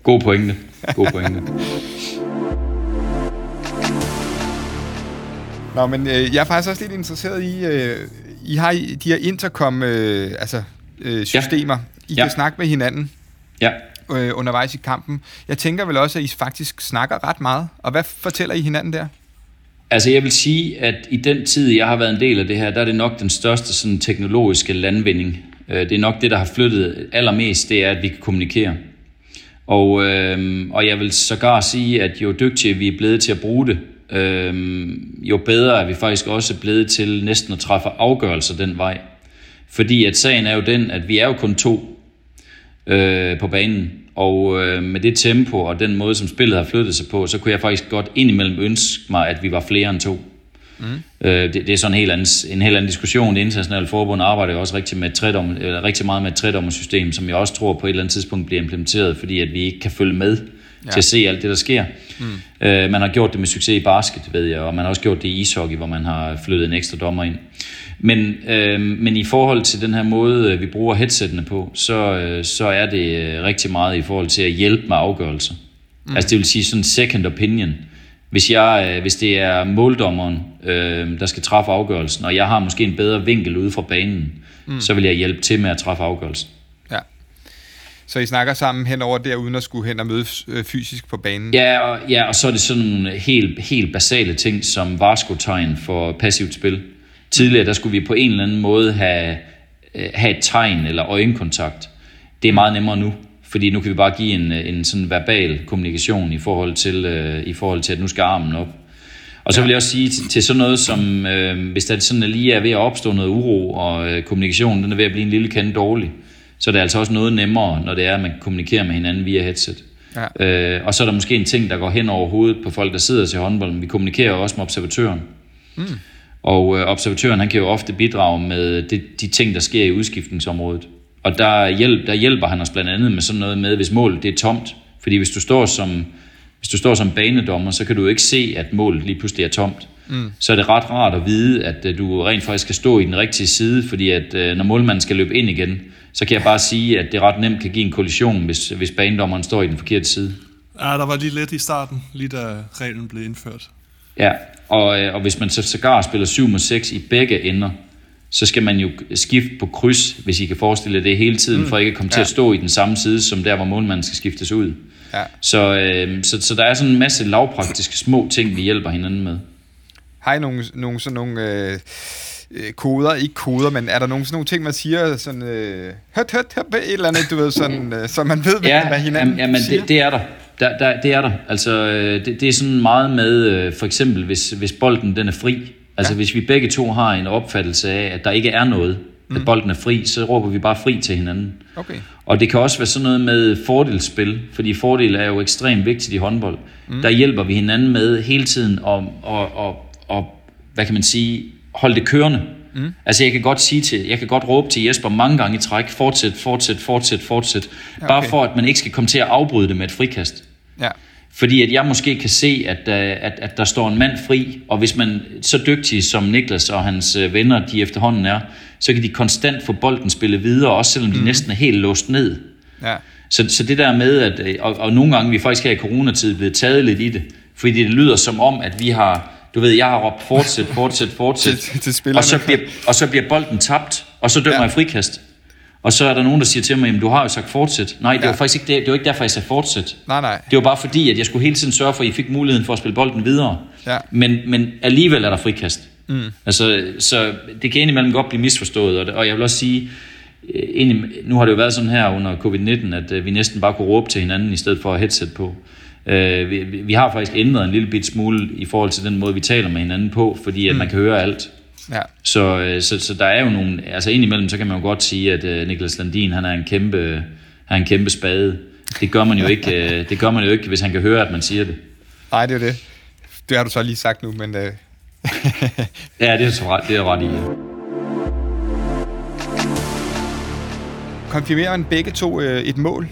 god pointe. God pointe. Nå, men øh, jeg er faktisk også lidt interesseret i, øh, I har de her intercom øh, altså, øh, systemer. Ja. I ja. kan snakke med hinanden ja. øh, undervejs i kampen. Jeg tænker vel også, at I faktisk snakker ret meget. Og hvad fortæller I hinanden der? Altså jeg vil sige, at i den tid, jeg har været en del af det her, der er det nok den største sådan, teknologiske landvinding. Øh, det er nok det, der har flyttet allermest, det er, at vi kan kommunikere. Og, øh, og jeg vil sågar sige, at jo dygtigere vi er blevet til at bruge det, øh, jo bedre er vi faktisk også blevet til næsten at træffe afgørelser den vej. Fordi at sagen er jo den, at vi er jo kun to øh, på banen. Og øh, med det tempo og den måde, som spillet har flyttet sig på, så kunne jeg faktisk godt indimellem ønske mig, at vi var flere end to. Mm. Øh, det, det er sådan en helt, anden, en helt anden diskussion. Det internationale forbund arbejder jo også rigtig, med et eller rigtig meget med et tredommersystem, som jeg også tror på et eller andet tidspunkt bliver implementeret, fordi at vi ikke kan følge med ja. til at se alt det, der sker. Mm. Øh, man har gjort det med succes i basket, ved jeg, og man har også gjort det i ishockey, hvor man har flyttet en ekstra dommer ind. Men, øh, men i forhold til den her måde, vi bruger headsettene på, så, øh, så er det øh, rigtig meget i forhold til at hjælpe med afgørelser. Mm. Altså det vil sige sådan en second opinion. Hvis, jeg, øh, hvis det er måldommeren, øh, der skal træffe afgørelsen, og jeg har måske en bedre vinkel ude fra banen, mm. så vil jeg hjælpe til med at træffe afgørelsen. Ja. Så I snakker sammen henover der, uden at skulle hen og møde øh, fysisk på banen? Ja, og, ja, og så er det sådan nogle helt, helt basale ting som varskotegn for passivt spil. Tidligere, der skulle vi på en eller anden måde have, øh, have et tegn eller øjenkontakt. Det er meget nemmere nu, fordi nu kan vi bare give en, en sådan verbal kommunikation i forhold til, uh, i forhold til at nu skal armen op. Og så vil jeg også sige til, til sådan noget som, øh, hvis der sådan lige er ved at opstå noget uro, og øh, kommunikationen den er ved at blive en lille kende dårlig, så er det altså også noget nemmere, når det er, at man kommunikerer med hinanden via headset. Ja. Øh, og så er der måske en ting, der går hen over hovedet på folk, der sidder til håndbolden. Vi kommunikerer også med observatøren. Mm. Og øh, observatøren han kan jo ofte bidrage med de, de ting, der sker i udskiftningsområdet. Og der, hjælp, der hjælper han os blandt andet med sådan noget med, hvis målet det er tomt. Fordi hvis du står som, hvis du står som banedommer, så kan du ikke se, at målet lige pludselig er tomt. Mm. Så er det ret rart at vide, at uh, du rent faktisk skal stå i den rigtige side, fordi at uh, når målmanden skal løbe ind igen, så kan jeg bare sige, at det ret nemt kan give en kollision, hvis, hvis banedommeren står i den forkerte side. Ja, der var lige lidt i starten, lige da reglen blev indført. Ja, og, øh, og hvis man så sågar spiller 7 mod 6 i begge ender, så skal man jo skifte på kryds, hvis I kan forestille det hele tiden, mm. for ikke at komme ja. til at stå i den samme side, som der, hvor målmanden skal skiftes ud. Ja. Så, øh, så, så der er sådan en masse lavpraktiske små ting, vi hjælper hinanden med. Har I nogle, nogle sådan nogle øh, øh, koder, ikke koder, men er der nogle sådan nogle ting, man siger sådan, øh, høt, høt, høt, et eller andet, du ved, sådan, øh, så man ved, ja, hvad hinanden jamen, siger? Det, det er der. Der, der, det er der. Altså, øh, det, det er sådan meget med, øh, for eksempel, hvis, hvis bolden den er fri. Altså, ja. hvis vi begge to har en opfattelse af, at der ikke er noget, mm. at bolden er fri, så råber vi bare fri til hinanden. Okay. Og det kan også være sådan noget med fordelsspil, fordi fordel er jo ekstremt vigtigt i håndbold. Mm. Der hjælper vi hinanden med hele tiden at, og, og, og, hvad kan man sige, holde det kørende. Mm. Altså jeg kan godt sige til, jeg kan godt råbe til Jesper mange gange i træk, fortsæt, fortsæt, fortsæt, fortsæt. Okay. Bare for at man ikke skal komme til at afbryde det med et frikast. Ja. Fordi at jeg måske kan se, at, øh, at, at der står en mand fri, og hvis man så dygtig som Niklas og hans øh, venner, de efterhånden er, så kan de konstant få bolden spille videre, også selvom de mm. næsten er helt låst ned. Ja. Så, så det der med, at, øh, og, og nogle gange vi faktisk her i coronatid blevet taget lidt i det, fordi det lyder som om, at vi har, du ved, jeg har råbt fortsæt, fortsæt, fortsæt, til, til og, så bliver, og så bliver bolden tabt, og så dømmer ja. jeg frikast. Og så er der nogen, der siger til mig, jamen du har jo sagt fortsæt. Nej, det Ja. var faktisk ikke, det, det var ikke derfor, jeg sagde fortsæt. Nej, nej. Det var bare fordi, at jeg skulle hele tiden sørge for, at I fik muligheden for at spille bolden videre. Ja. Men, men alligevel er der frikast. Mm. Altså, så det kan indimellem godt blive misforstået. Og, det- og jeg vil også sige, øh, ind, nu har det jo været sådan her under covid-19, at øh, vi næsten bare kunne råbe til hinanden, i stedet for at headset på. Øh, vi, vi- har faktisk ændret en lille bit smule i forhold til den måde, vi taler med hinanden på, fordi at man kan høre alt. Ja. Så, øh, så, så der er jo nogle, altså indimellem, så kan man jo godt sige, at uh, Niklas Landin, han er en kæmpe, han er en kæmpe spade. Det gør man jo ikke, uh, det gør man jo ikke, hvis han kan høre, at man siger det. Nej, det er det. Det har du så lige sagt nu, men... Øh, Ja, det er så ret, det er ret i. konfirmerer man begge to øh, et mål?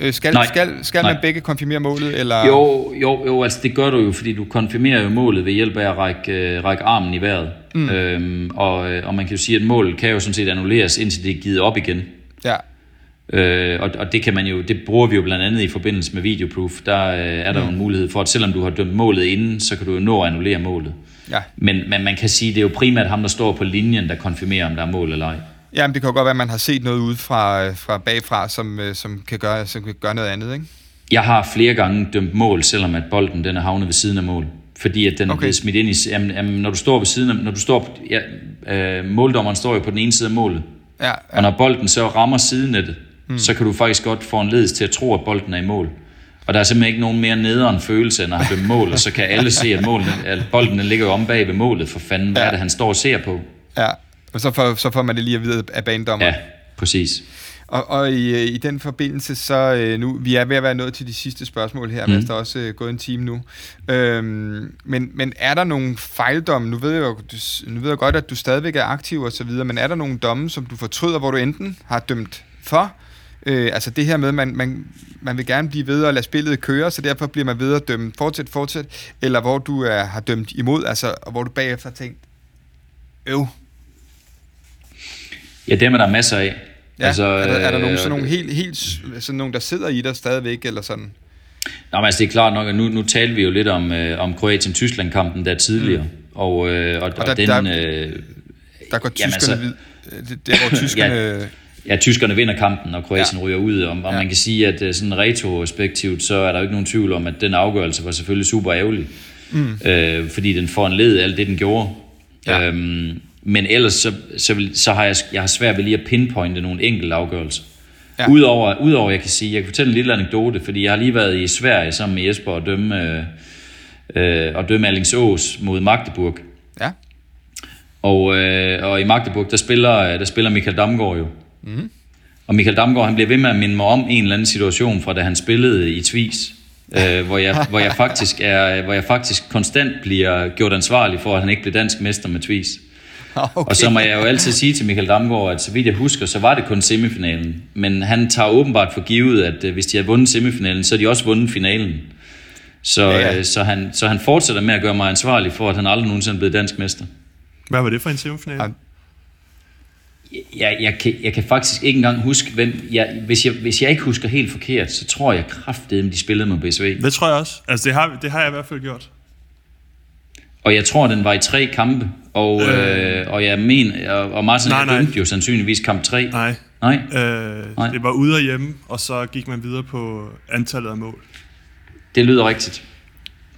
Øh, skal Nej. skal, skal Nej. man begge konfirmere målet, eller... Jo, jo, jo, altså det gør du jo, fordi du konfirmerer jo målet ved hjælp af at række, øh, række armen i vejret. Mm. Øhm, og, øh, og man kan jo sige, at målet kan jo sådan set annulleres, indtil det er givet op igen. Ja. Øh, og, og det kan man jo, det bruger vi jo blandt andet i forbindelse med videoproof. Der øh, er der jo en mulighed for, at selvom du har dømt målet inden, så kan du jo nå at annullere målet. Ja. Men, men man kan sige, det er jo primært ham, der står på linjen, der konfirmerer, om der er mål eller ej. Jamen, det kan jo godt være, at man har set noget ude fra, øh, fra bagfra, som, øh, som, kan gøre, som kan gøre noget andet, ikke? Jeg har flere gange dømt mål, selvom at bolden den er havnet ved siden af mål. Fordi at den okay. er blevet smidt ind i... Jamen, jamen, når du står ved siden af... Når du står, ja, øh, måldommeren står jo på den ene side af målet. Ja, Og når bolden så rammer sidenettet, mm. så kan du faktisk godt få en ledelse til at tro, at bolden er i mål. Og der er simpelthen ikke nogen mere nederen følelse, end at have dømt mål, og så kan alle se, at, målen, at bolden den ligger jo om bag ved målet, for fanden. Hvad Ja. er det, han står og ser på? ja. Og så får, så får man det lige at vide af banedommer. Ja, præcis. Og, og i, øh, i den forbindelse, så øh, nu, vi er ved at være nået til de sidste spørgsmål her, mm. Der er også øh, gået en time nu. Øhm, men, men er der nogle fejldomme? Nu ved, jeg jo, du, nu ved jeg godt, at du stadigvæk er aktiv og så videre, men er der nogle domme, som du fortryder, hvor du enten har dømt for, øh, altså det her med, at man, man, man vil gerne blive ved at lade spillet køre, så derfor bliver man ved at dømme fortsæt, fortsæt, eller hvor du er, har dømt imod, altså og hvor du bagefter har tænkt, øv, Ja, dem er der masser af. Ja, altså, er, der, er der øh, nogen, sådan nogle helt, helt sådan nogle, der sidder i dig stadigvæk, eller sådan? Nå, men altså, det er klart nok, at nu, nu talte vi jo lidt om, øh, om Kroatien-Tyskland-kampen der tidligere. Mm. Og, øh, og, og, der- og den... der- øh, Der går Jamen, tyskerne altså- vid. øh, Det, det hvor tyskerne... ja. ja, tyskerne vinder kampen, og Kroatien Ja. ryger ud. Og, og Ja. man kan sige, at øh, sådan retrospektivt, så er der jo ikke nogen tvivl om, at den afgørelse var selvfølgelig super ærgerlig. Mm. Øh, fordi den foranled alt det, den gjorde. Ja. Øhm, men ellers så, så, vil, så har jeg, jeg har svært ved lige at pinpointe nogle enkelte afgørelser. Ja. Udover, udover, jeg kan sige, jeg kan fortælle en lille anekdote, fordi jeg har lige været i Sverige sammen med Jesper og dømme, øh, øh, og dømme Alingsås mod Magdeburg. Ja. Og, øh, og i Magdeburg, der spiller, der spiller Michael Damgaard jo. Mm. Og Michael Damgaard, han bliver ved med at minde mig om en eller anden situation fra da han spillede i Tvis. Øh, hvor, jeg, hvor, jeg faktisk er, hvor jeg faktisk konstant bliver gjort ansvarlig for, at han ikke blev dansk mester med Tvis. Okay. Og så må jeg jo altid sige til Michael Damgaard, at så vidt jeg husker, så var det kun semifinalen. Men han tager åbenbart for givet, at øh, hvis de har vundet semifinalen, så har de også vundet finalen. Så, Ja, ja, ja. ja. så, han, så han fortsætter med at gøre mig ansvarlig for, at han aldrig nogensinde er blevet dansk mester. Hvad var det for en semifinal? Ja. Jeg, jeg, kan, jeg kan faktisk ikke engang huske, hvem... Jeg, hvis, jeg, hvis jeg ikke husker helt forkert, så tror jeg kraftedeme, de spillede med BSV. Det tror jeg også. Altså, det har, det har jeg i hvert fald gjort. Og jeg tror, den var i tre kampe. Og, øh. Øh, og jeg mener... Og, Martin Nej, nej, jo sandsynligvis kamp 3. Nej. Nej. Øh, Nej. det var ude og hjemme, og så gik man videre på antallet af mål. Det lyder rigtigt.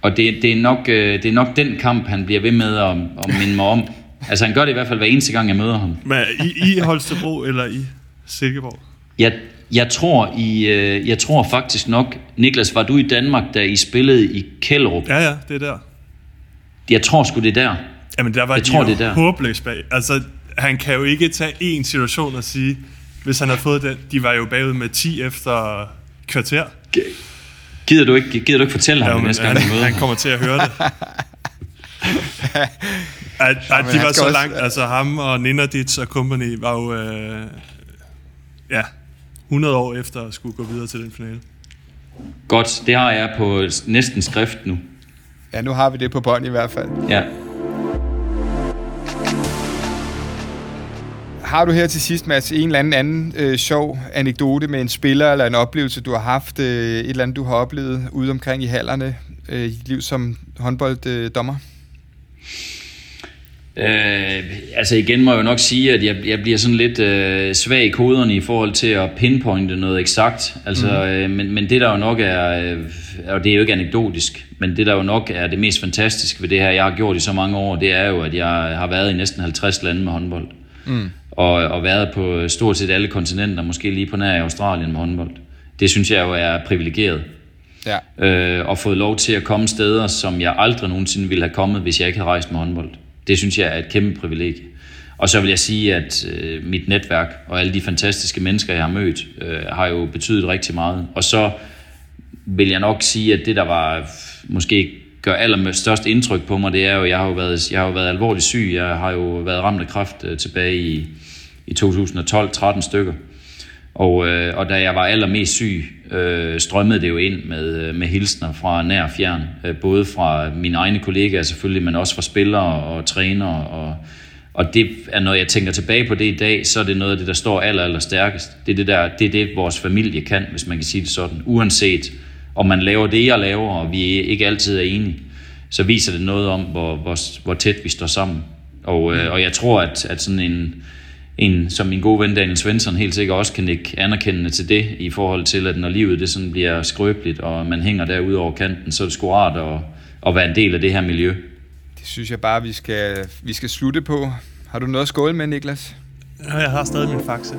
Og det, det, er nok, øh, det er nok den kamp, han bliver ved med at, at minde mig om. Altså han gør det i hvert fald hver eneste gang, jeg møder ham. Men i, i Holstebro eller i Silkeborg? Jeg, jeg, tror, I, øh, jeg tror faktisk nok, Niklas, var du i Danmark, da I spillede i Kælderup? Ja, ja, det er der. Jeg tror sgu, det er der. Jamen, der var Jeg de tror, jo det er der. håbløst bag. Altså, han kan jo ikke tage én situation og sige, hvis han har fået den, de var jo bagud med 10 efter kvarter. Gider du ikke, gider du ikke fortælle ham Ja, næste han, gang, møder han ham? kommer til at høre det. at, at han de var så også- langt, altså ham og Ninadits og company var jo, øh, ja, 100 år efter at skulle gå videre til den finale. Godt, det har jeg på næsten skrift nu. Ja, nu har vi det på bånd i hvert fald. Ja. Har du her til sidst, Mads, en eller anden, anden øh, sjov anekdote med en spiller eller en oplevelse, du har haft, øh, et eller andet, du har oplevet ude omkring i hallerne øh, i dit liv som håndbolddommer? Øh, altså igen må jeg jo nok sige, at jeg, jeg bliver sådan lidt øh, svag i koderne i forhold til at pinpointe noget eksakt. Altså, mm. øh, men, men det der jo nok er, øh, og det er jo ikke anekdotisk, men det der jo nok er det mest fantastiske ved det her, jeg har gjort i så mange år, det er jo, at jeg har været i næsten 50 lande med håndbold. Mm. Og, og været på stort set alle kontinenter, måske lige på nær i Australien med håndbold. Det synes jeg jo er privilegeret. Ja. Øh, og fået lov til at komme steder, som jeg aldrig nogensinde ville have kommet, hvis jeg ikke havde rejst med håndbold. Det synes jeg er et kæmpe privilegie. Og så vil jeg sige, at øh, mit netværk og alle de fantastiske mennesker, jeg har mødt, øh, har jo betydet rigtig meget. Og så vil jeg nok sige, at det, der var måske gør allerstørst indtryk på mig, det er jo, jeg har jo været, jeg har jo været alvorligt syg. Jeg har jo været ramt af kræft øh, tilbage i, i 2012, 13 stykker. Og, øh, og da jeg var allermest syg, øh, strømmede det jo ind med, øh, med hilsner fra nær og fjern. Øh, både fra mine egne kollegaer selvfølgelig, men også fra spillere og trænere. Og, og det er, når jeg tænker tilbage på det i dag, så er det noget af det, der står aller, aller stærkest. Det er det, der, det, er det vores familie kan, hvis man kan sige det sådan. Uanset om man laver det, jeg laver, og vi ikke altid er enige, så viser det noget om, hvor, hvor, hvor tæt vi står sammen. Og, øh, og jeg tror, at, at sådan en en, som min gode ven Daniel Svensson helt sikkert også kan ikke anerkende til det, i forhold til, at når livet det sådan bliver skrøbeligt, og man hænger derude over kanten, så er det sgu rart at, at være en del af det her miljø. Det synes jeg bare, vi skal, vi skal slutte på. Har du noget at skåle med, Niklas? Jeg har stadig min faxe.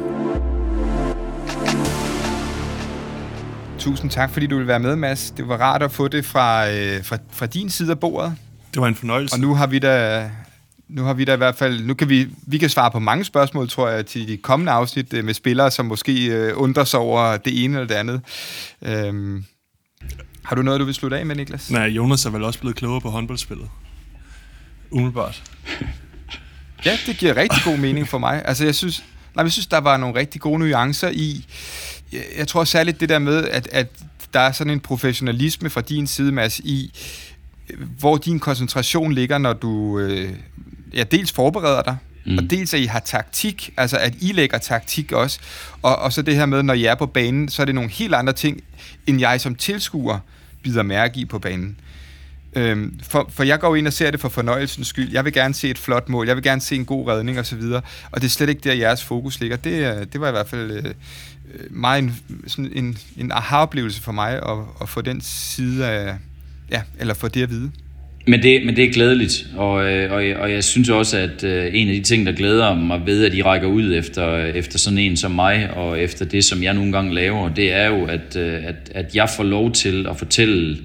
Tusind tak, fordi du vil være med, Mads. Det var rart at få det fra, øh, fra, fra din side af bordet. Det var en fornøjelse. Og nu har vi da nu har vi da i hvert fald, nu kan vi, vi kan svare på mange spørgsmål, tror jeg, til de kommende afsnit øh, med spillere, som måske øh, undrer sig over det ene eller det andet. Øhm, har du noget, du vil slutte af med, Niklas? Nej, Jonas er vel også blevet klogere på håndboldspillet. Umiddelbart. ja, det giver rigtig god mening for mig. Altså, jeg synes, nej, jeg synes, der var nogle rigtig gode nuancer i, jeg, jeg tror særligt det der med, at, at der er sådan en professionalisme fra din side, Mads, i, hvor din koncentration ligger, når du øh, ja, dels forbereder dig, mm. og dels at I har taktik, altså at I lægger taktik også, og, og så det her med, når I er på banen, så er det nogle helt andre ting, end jeg som tilskuer bider mærke i på banen. Øhm, for, for jeg går ind og ser det for fornøjelsens skyld. Jeg vil gerne se et flot mål, jeg vil gerne se en god redning osv., og, og det er slet ikke der, jeres fokus ligger. Det, det var i hvert fald øh, meget en, sådan en, en aha-oplevelse for mig at, at få den side af, ja, eller få det at vide. Men det, men det er glædeligt, og, øh, og, og jeg synes også, at øh, en af de ting, der glæder mig ved, at I rækker ud efter, efter sådan en som mig, og efter det, som jeg nogle gange laver, det er jo, at, øh, at, at jeg får lov til at fortælle,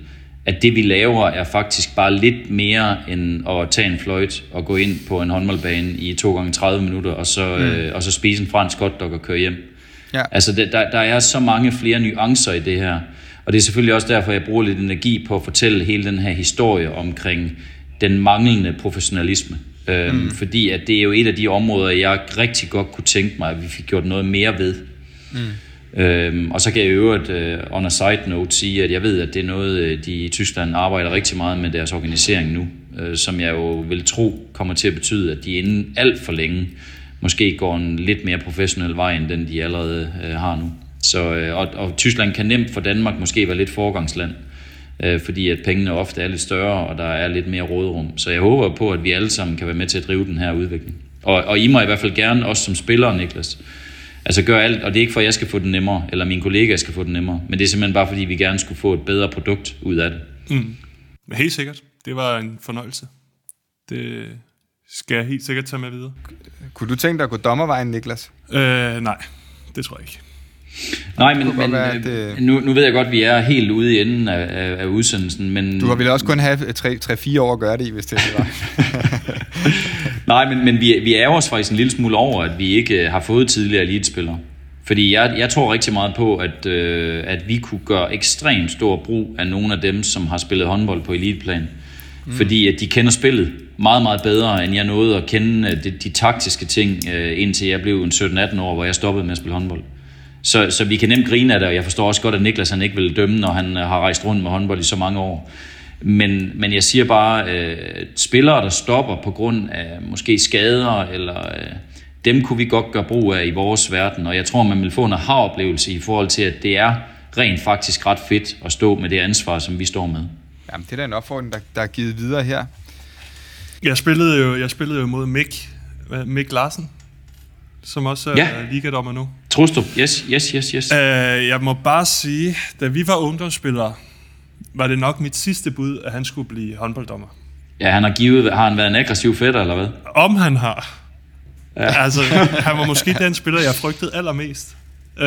at det vi laver er faktisk bare lidt mere end at tage en fløjt og gå ind på en håndboldbane i 2 gange 30 minutter, og så, mm. øh, og så spise en fransk hotdog og køre hjem. Ja. Altså, der, der er så mange flere nuancer i det her. Og det er selvfølgelig også derfor, jeg bruger lidt energi på at fortælle hele den her historie omkring den manglende professionalisme. Øhm, mm. Fordi at det er jo et af de områder, jeg rigtig godt kunne tænke mig, at vi fik gjort noget mere ved. Mm. Øhm, og så kan jeg i øvrigt uh, on a side note sige, at jeg ved, at det er noget, øh, de i Tyskland arbejder rigtig meget med deres organisering nu, uh, som jeg jo vil tro kommer til at betyde, at de inden alt for længe måske går en lidt mere professionel vej, end den de allerede uh, har nu. Så, øh, og, og Tyskland kan nemt for Danmark måske være lidt forgangsland, øh, fordi at pengene ofte er lidt større, og der er lidt mere råderum. Så jeg håber på, at vi alle sammen kan være med til at drive den her udvikling. Og, og I må i hvert fald gerne, også som spillere, Niklas, altså gøre alt, og det er ikke for, at jeg skal få det nemmere, eller mine kollegaer skal få det nemmere, men det er simpelthen bare, fordi vi gerne skulle få et bedre produkt ud af det. Mm. Helt sikkert. Det var en fornøjelse. Det skal jeg helt sikkert tage med videre. Kunne du tænke dig at gå dommervejen, Niklas? Øh, nej, det tror jeg ikke. Nej, men, men være, det... nu, nu ved jeg godt, at vi er helt ude i enden af, af, af udsendelsen, men... Du vel også kun have 3-4 år at gøre det i, hvis det var. Nej, men, men vi, vi er også faktisk en lille smule over, at vi ikke øh, har fået tidligere elitespillere. Fordi jeg, jeg tror rigtig meget på, at, øh, at vi kunne gøre ekstremt stor brug af nogle af dem, som har spillet håndbold på eliteplan. Mm. Fordi at de kender spillet meget, meget bedre, end jeg nåede at kende øh, de, de taktiske ting, øh, indtil jeg blev en 17-18 år, hvor jeg stoppede med at spille håndbold. Så, så vi kan nemt grine af det, og jeg forstår også godt, at Niklas han ikke vil dømme, når han øh, har rejst rundt med håndbold i så mange år. Men, men jeg siger bare, øh, spillere, der stopper på grund af måske skader, eller øh, dem kunne vi godt gøre brug af i vores verden. Og jeg tror, man vil få en aha-oplevelse i forhold til, at det er rent faktisk ret fedt at stå med det ansvar, som vi står med. Jamen, det er da en opfordring, der, der er givet videre her. Jeg spillede jo, jeg spillede jo mod Mick, Mick Larsen, som også er Ja. ligadommer nu. Trustrup, yes, yes, yes, yes. Uh, jeg må bare sige, da vi var ungdomsspillere, var det nok mit sidste bud, at han skulle blive håndbolddommer. Ja, han har givet, har han været en aggressiv fætter, eller hvad? Om han har. Ja. Altså, han var måske den spiller, jeg frygtede allermest. Uh,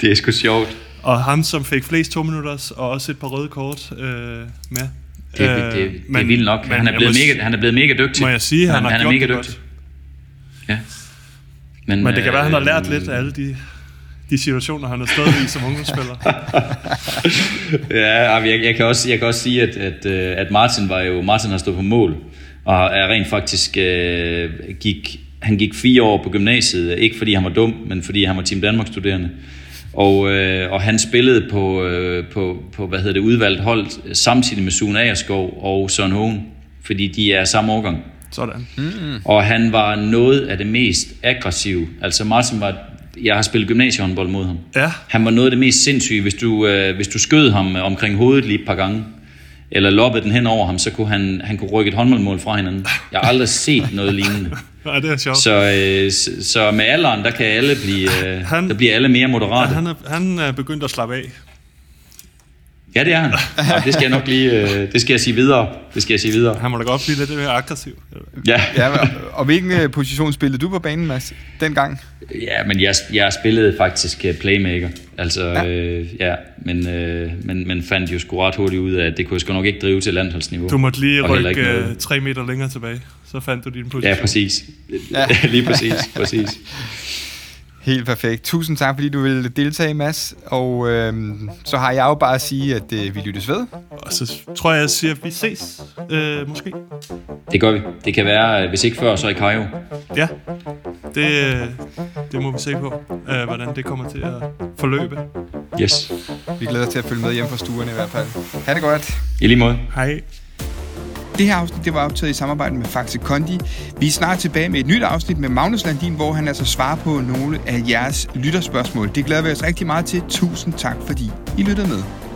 Det er sgu sjovt. og ham, som fik flest to minutters, og også et par røde kort uh, med. Det, det, det, det er men- vildt nok. men Han er, blevet mega, han er blevet mega dygtig. Må jeg sige, han, har han er mega dygtig. godt. Ja. Men, Men det kan være, han har lært øh, lidt af alle de, de situationer, han har stået i som ungdomsspiller. Ja, jeg, jeg, kan også, jeg kan også sige, at, at, øh, at Martin var jo Martin har stået på mål, og er rent faktisk øh, gik, han gik fire år på gymnasiet, ikke fordi han var dum, men fordi han var Team Danmark studerende. Og, øh, og han spillede på, øh, på, på hvad hedder det, udvalgt hold samtidig med Sune Agerskov og Søren Hohen, fordi de er samme årgang. Sådan. Og han var noget af det mest aggressive. Altså Martin var, jeg har spillet gymnasiehåndbold mod ham. Ja. Han var noget af det mest sindssyge. Hvis du, øh, hvis du skød ham øh, omkring hovedet lige et par gange, eller loppede den hen over ham, så kunne han, han kunne rykke et håndboldmål fra hinanden. Jeg har aldrig set noget lignende. Ja, det er sjovt. Så, øh, så, så med alderen, der kan alle blive, øh, Han- der bliver alle mere moderate. Han er, han er begyndt at slappe af. Ja, det er han. Ja, det skal jeg nok lige, øh, det skal jeg sige videre. Det skal jeg sige videre. Han må da godt blive lidt mere aggressiv. Ja, Ja, og, og hvilken øh, position spillede du på banen, Mads, dengang? Ja, men jeg, jeg spillede faktisk øh, playmaker. Altså, ja. Øh, ja men, øh, men, men fandt jo sgu ret hurtigt ud af, at det kunne jeg sgu nok ikke drive til landsholdsniveau. Du måtte lige Og rykke ikke øh, tre meter længere tilbage. Så fandt du din position. Ja, præcis. Ja. Lige præcis, præcis. Helt perfekt. Tusind tak, fordi du ville deltage, Mads. Og øhm, så har jeg jo bare at sige, at øh, vi lyttes ved. Og så tror jeg, jeg siger, at vi ses. Øh, måske. Det gør vi. Det kan være, øh, hvis ikke før, så i Cairo. Ja. Det, øh, det må vi se på, øh, hvordan det kommer til at forløbe. Yes. Vi glæder os til at følge med hjem fra stuerne i hvert fald. Ha' det godt. I lige måde. Hej. Det her afsnit det var optaget i samarbejde med Faxe Kondi. Vi er snart tilbage med et nyt afsnit med Magnus Landin, hvor han altså svarer på nogle af jeres lytterspørgsmål. Det glæder vi os rigtig meget til. Tusind tak, fordi I lyttede med.